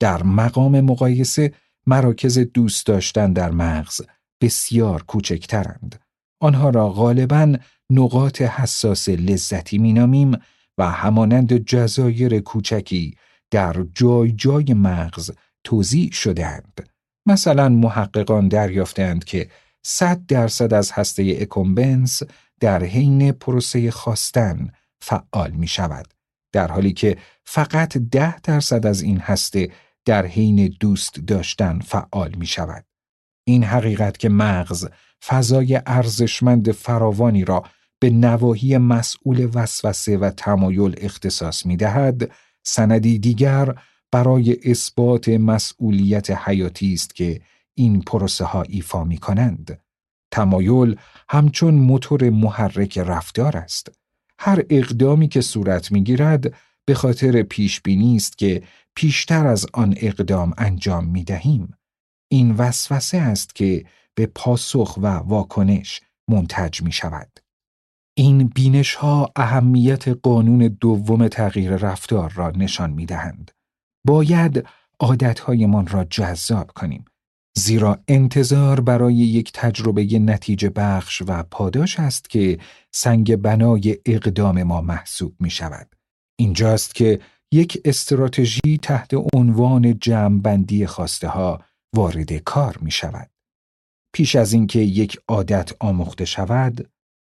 در مقام مقایسه مراکز دوست داشتن در مغز بسیار کوچکترند. آنها را غالبا نقاط حساس لذتی مینامیم و همانند جزایر کوچکی در جای جای مغز توضیح شدهاند. مثلا محققان دریافتند که 100 درصد از هسته اکومبنس در حین پروسه خواستن فعال می شود در حالی که فقط ده درصد از این هسته در حین دوست داشتن فعال می شود. این حقیقت که مغز فضای ارزشمند فراوانی را به نواحی مسئول وسوسه و تمایل اختصاص می دهد، سندی دیگر برای اثبات مسئولیت حیاتی است که این پروسه ها ایفا می کنند. تمایل همچون موتور محرک رفتار است. هر اقدامی که صورت می گیرد به خاطر پیش بینی است که پیشتر از آن اقدام انجام می دهیم. این وسوسه است که به پاسخ و واکنش منتج می شود. این بینش ها اهمیت قانون دوم تغییر رفتار را نشان می دهند. باید عادتهایمان را جذاب کنیم. زیرا انتظار برای یک تجربه نتیجه بخش و پاداش است که سنگ بنای اقدام ما محسوب می شود. اینجاست که یک استراتژی تحت عنوان جمعبندی خواسته ها وارد کار می شود. پیش از اینکه یک عادت آموخته شود،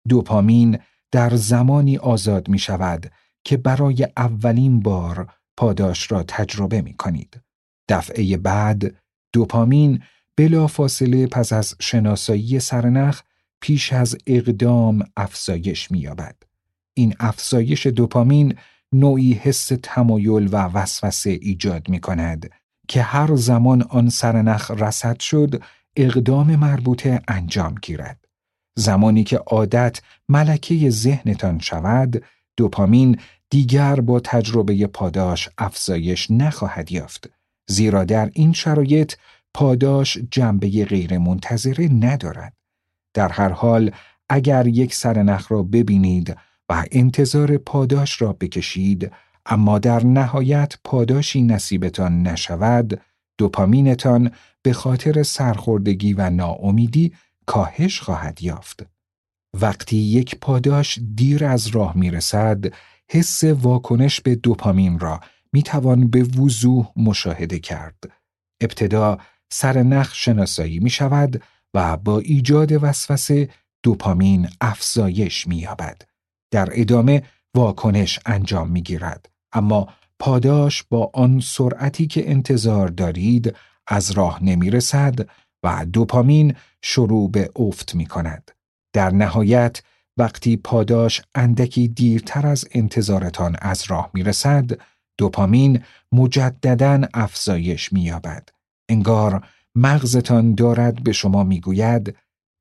دوپامین در زمانی آزاد می شود که برای اولین بار پاداش را تجربه می کنید. دفعه بعد دوپامین بلافاصله پس از شناسایی سرنخ پیش از اقدام افزایش می‌یابد. این افزایش دوپامین نوعی حس تمایل و وسوسه ایجاد می کند که هر زمان آن سرنخ رسد شد اقدام مربوطه انجام گیرد. زمانی که عادت ملکه ذهنتان شود، دوپامین دیگر با تجربه پاداش افزایش نخواهد یافت. زیرا در این شرایط پاداش جنبه غیرمنتظره ندارد. در هر حال اگر یک سرنخ را ببینید و انتظار پاداش را بکشید اما در نهایت پاداشی نصیبتان نشود دوپامینتان به خاطر سرخوردگی و ناامیدی کاهش خواهد یافت. وقتی یک پاداش دیر از راه می رسد، حس واکنش به دوپامین را می توان به وضوح مشاهده کرد. ابتدا سر نخ شناسایی می شود و با ایجاد وسوسه دوپامین افزایش می یابد. در ادامه واکنش انجام می گیرد. اما پاداش با آن سرعتی که انتظار دارید از راه نمی رسد و دوپامین شروع به افت می کند. در نهایت وقتی پاداش اندکی دیرتر از انتظارتان از راه می رسد، دوپامین مجددا افزایش می یابد. انگار مغزتان دارد به شما می گوید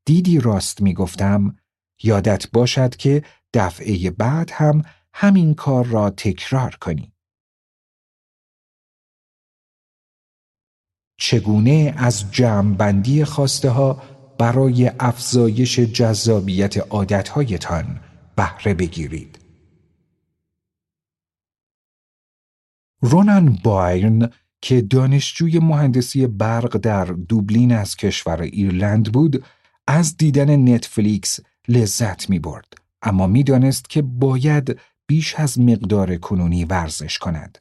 دیدی راست می گفتم یادت باشد که دفعه بعد هم همین کار را تکرار کنی. چگونه از جمعبندی خواسته ها برای افزایش جذابیت عادتهایتان بهره بگیرید. رونان بایرن که دانشجوی مهندسی برق در دوبلین از کشور ایرلند بود از دیدن نتفلیکس لذت می برد اما می‌دانست که باید بیش از مقدار کنونی ورزش کند.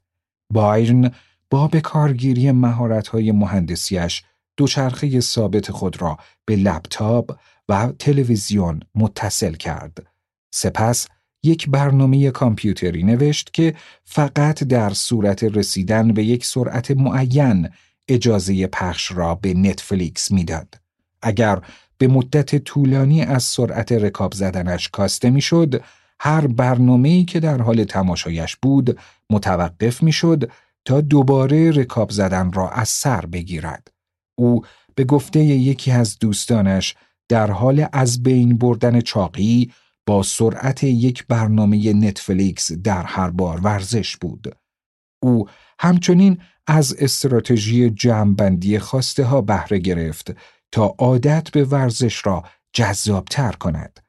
بایرن با به کارگیری مهارت‌های مهندسیش دوچرخه ثابت خود را به لپتاپ و تلویزیون متصل کرد. سپس یک برنامه کامپیوتری نوشت که فقط در صورت رسیدن به یک سرعت معین اجازه پخش را به نتفلیکس می‌داد. اگر به مدت طولانی از سرعت رکاب زدنش کاسته می‌شد، هر برنامه‌ای که در حال تماشایش بود متوقف می‌شد تا دوباره رکاب زدن را از سر بگیرد. او به گفته یکی از دوستانش در حال از بین بردن چاقی با سرعت یک برنامه نتفلیکس در هر بار ورزش بود. او همچنین از استراتژی جمعبندی خواسته ها بهره گرفت تا عادت به ورزش را جذابتر کند.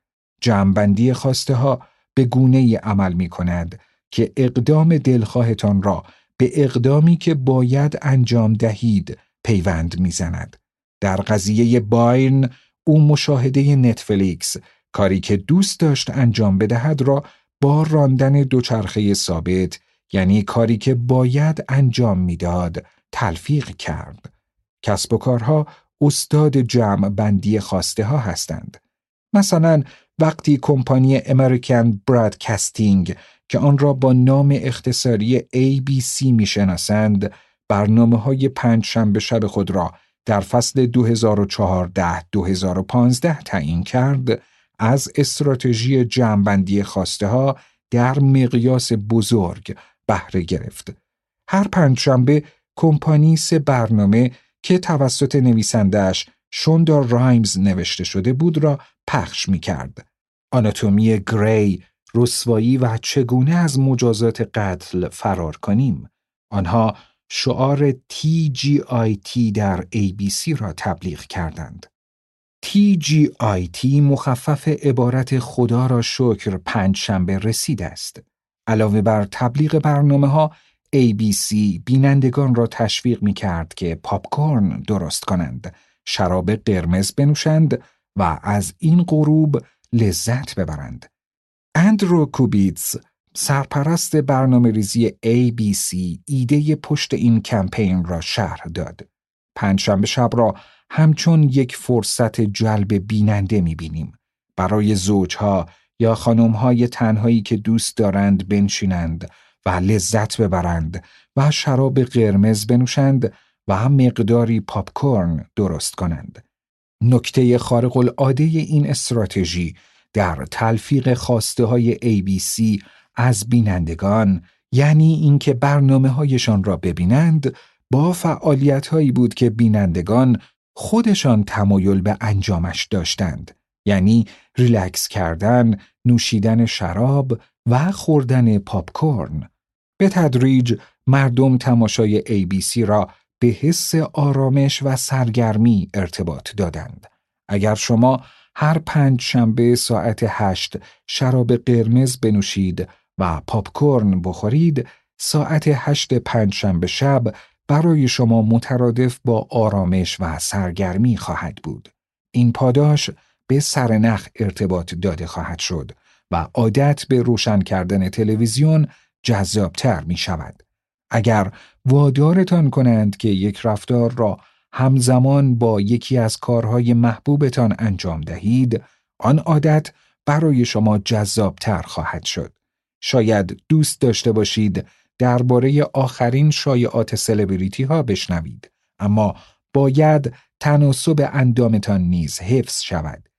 جمعبندی خواسته ها به گونه عمل می کند که اقدام دلخواهتان را به اقدامی که باید انجام دهید پیوند می‌زند. در قضیه باین او مشاهده نتفلیکس کاری که دوست داشت انجام بدهد را با راندن دوچرخه ثابت یعنی کاری که باید انجام می‌داد تلفیق کرد. کسب و کارها استاد جمع بندی خواسته ها هستند. مثلا وقتی کمپانی امریکن برادکستینگ که آن را با نام اختصاری ABC می‌شناسند برنامه های پنج شنبه شب خود را در فصل 2014-2015 تعیین کرد از استراتژی جمعبندی خواسته ها در مقیاس بزرگ بهره گرفت. هر پنجشنبه کمپانی سه برنامه که توسط نویسندهش شوندا رایمز نوشته شده بود را پخش می کرد. آناتومی گری، رسوایی و چگونه از مجازات قتل فرار کنیم. آنها شعار TGIT در ABC را تبلیغ کردند. TGIT مخفف عبارت خدا را شکر پنج شنبه رسید است. علاوه بر تبلیغ برنامه ها ABC بینندگان را تشویق می کرد که پاپکورن درست کنند، شراب قرمز بنوشند و از این غروب لذت ببرند. اندرو کوبیتز سرپرست برنامه ریزی ABC ایده پشت این کمپین را شرح داد. پنجشنبه شب را همچون یک فرصت جلب بیننده می‌بینیم. برای زوجها یا خانمهای تنهایی که دوست دارند بنشینند و لذت ببرند و شراب قرمز بنوشند و هم مقداری پاپکورن درست کنند. نکته خارق العاده این استراتژی در تلفیق خواسته های ABC از بینندگان یعنی اینکه برنامه هایشان را ببینند با فعالیت هایی بود که بینندگان خودشان تمایل به انجامش داشتند یعنی ریلکس کردن، نوشیدن شراب و خوردن پاپکورن به تدریج مردم تماشای ABC را به حس آرامش و سرگرمی ارتباط دادند. اگر شما هر پنج شنبه ساعت هشت شراب قرمز بنوشید و پاپکورن بخورید، ساعت هشت پنج شنبه شب برای شما مترادف با آرامش و سرگرمی خواهد بود. این پاداش به سرنخ ارتباط داده خواهد شد و عادت به روشن کردن تلویزیون جذابتر می شود. اگر وادارتان کنند که یک رفتار را همزمان با یکی از کارهای محبوبتان انجام دهید، آن عادت برای شما جذابتر خواهد شد. شاید دوست داشته باشید درباره آخرین شایعات سلبریتی ها بشنوید، اما باید تناسب اندامتان نیز حفظ شود.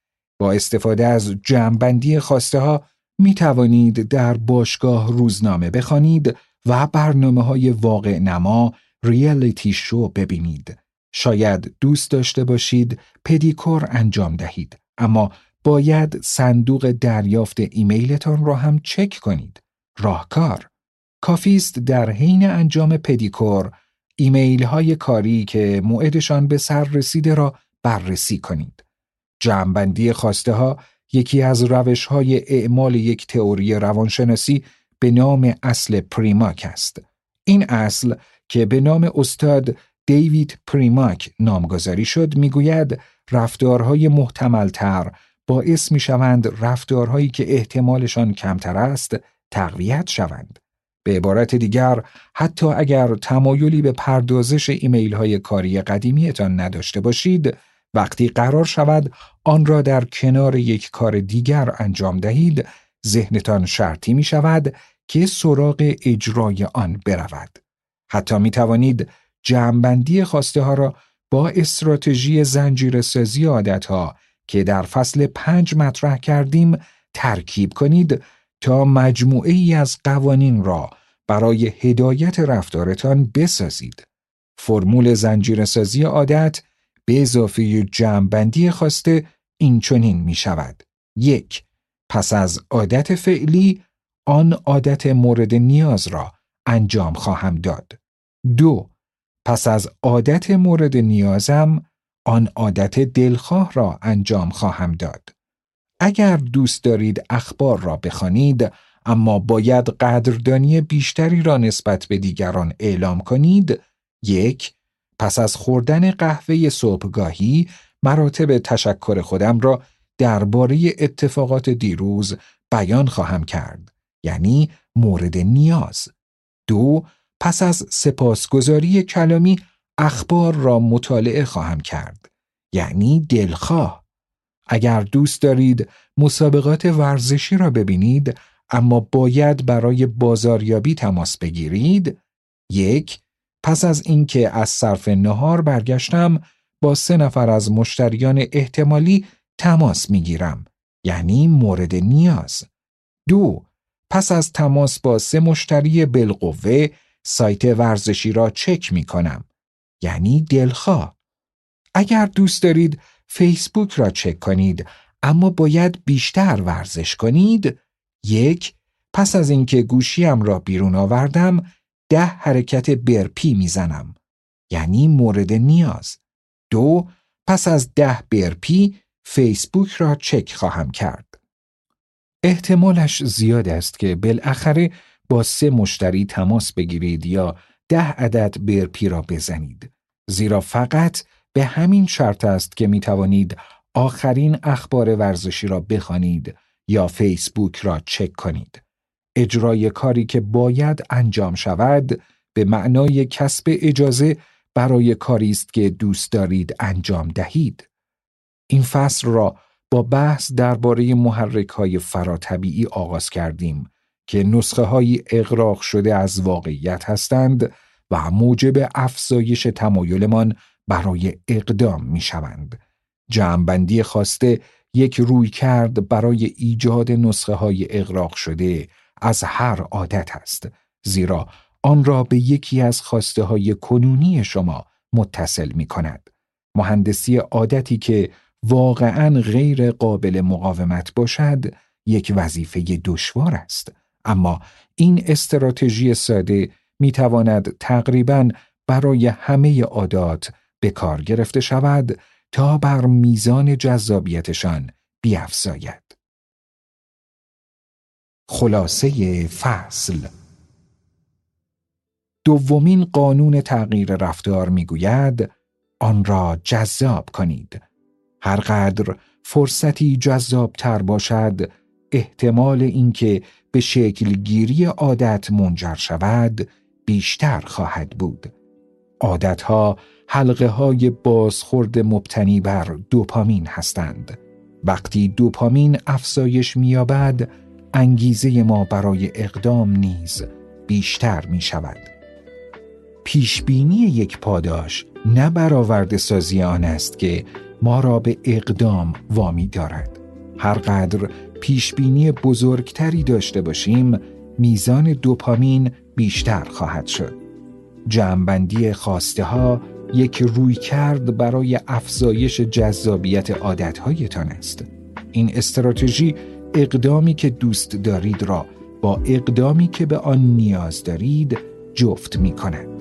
با استفاده از جمعبندی خواسته ها می توانید در باشگاه روزنامه بخوانید و برنامه های واقع نما ریالیتی شو ببینید. شاید دوست داشته باشید پدیکور انجام دهید اما باید صندوق دریافت ایمیلتان را هم چک کنید. راهکار کافی است در حین انجام پدیکور ایمیل های کاری که موعدشان به سر رسیده را بررسی کنید. جمعبندی خواسته ها یکی از روش های اعمال یک تئوری روانشناسی به نام اصل پریماک است. این اصل که به نام استاد دیوید پریماک نامگذاری شد می‌گوید رفتارهای محتملتر باعث می شوند رفتارهایی که احتمالشان کمتر است تقویت شوند. به عبارت دیگر حتی اگر تمایلی به پردازش ایمیل های کاری قدیمیتان نداشته باشید وقتی قرار شود آن را در کنار یک کار دیگر انجام دهید ذهنتان شرطی می شود که سراغ اجرای آن برود. حتی می توانید جمعبندی خواسته ها را با استراتژی زنجیر سازی عادت ها که در فصل پنج مطرح کردیم ترکیب کنید تا مجموعه ای از قوانین را برای هدایت رفتارتان بسازید. فرمول زنجیر سازی عادت به اضافه جمعبندی خواسته این چنین می شود. یک پس از عادت فعلی آن عادت مورد نیاز را انجام خواهم داد. دو پس از عادت مورد نیازم آن عادت دلخواه را انجام خواهم داد. اگر دوست دارید اخبار را بخوانید اما باید قدردانی بیشتری را نسبت به دیگران اعلام کنید یک پس از خوردن قهوه صبحگاهی مراتب تشکر خودم را درباره اتفاقات دیروز بیان خواهم کرد یعنی مورد نیاز دو پس از سپاسگزاری کلامی اخبار را مطالعه خواهم کرد. یعنی دلخواه. اگر دوست دارید مسابقات ورزشی را ببینید اما باید برای بازاریابی تماس بگیرید یک پس از اینکه از صرف نهار برگشتم با سه نفر از مشتریان احتمالی تماس می‌گیرم یعنی مورد نیاز. دو پس از تماس با سه مشتری بالقوه سایت ورزشی را چک می کنم یعنی دلخواه اگر دوست دارید فیسبوک را چک کنید اما باید بیشتر ورزش کنید یک پس از اینکه گوشیم را بیرون آوردم ده حرکت برپی می‌زنم یعنی مورد نیاز دو پس از ده برپی فیسبوک را چک خواهم کرد. احتمالش زیاد است که بالاخره با سه مشتری تماس بگیرید یا ده عدد برپی را بزنید. زیرا فقط به همین شرط است که می توانید آخرین اخبار ورزشی را بخوانید یا فیسبوک را چک کنید. اجرای کاری که باید انجام شود به معنای کسب اجازه برای کاری است که دوست دارید انجام دهید. این فصل را با بحث درباره محرک های فراتبیعی آغاز کردیم که نسخه های اغراق شده از واقعیت هستند و موجب افزایش تمایلمان برای اقدام می شوند. جمعبندی خواسته یک روی کرد برای ایجاد نسخه های اغراق شده از هر عادت است زیرا آن را به یکی از خواسته های کنونی شما متصل می کند. مهندسی عادتی که واقعا غیر قابل مقاومت باشد یک وظیفه دشوار است اما این استراتژی ساده می تواند تقریبا برای همه عادات به کار گرفته شود تا بر میزان جذابیتشان بیافزاید. خلاصه فصل دومین قانون تغییر رفتار می‌گوید آن را جذاب کنید. هرقدر فرصتی جذاب تر باشد احتمال اینکه به شکل گیری عادت منجر شود بیشتر خواهد بود. عادتها حلقه های بازخورد مبتنی بر دوپامین هستند. وقتی دوپامین افزایش می‌یابد، انگیزه ما برای اقدام نیز بیشتر می شود. پیشبینی یک پاداش نه برآورده سازی آن است که ما را به اقدام وامی دارد. هرقدر پیشبینی بزرگتری داشته باشیم میزان دوپامین بیشتر خواهد شد. جمعبندی خواسته ها یک روی کرد برای افزایش جذابیت عادتهایتان است. این استراتژی اقدامی که دوست دارید را با اقدامی که به آن نیاز دارید جفت می کند.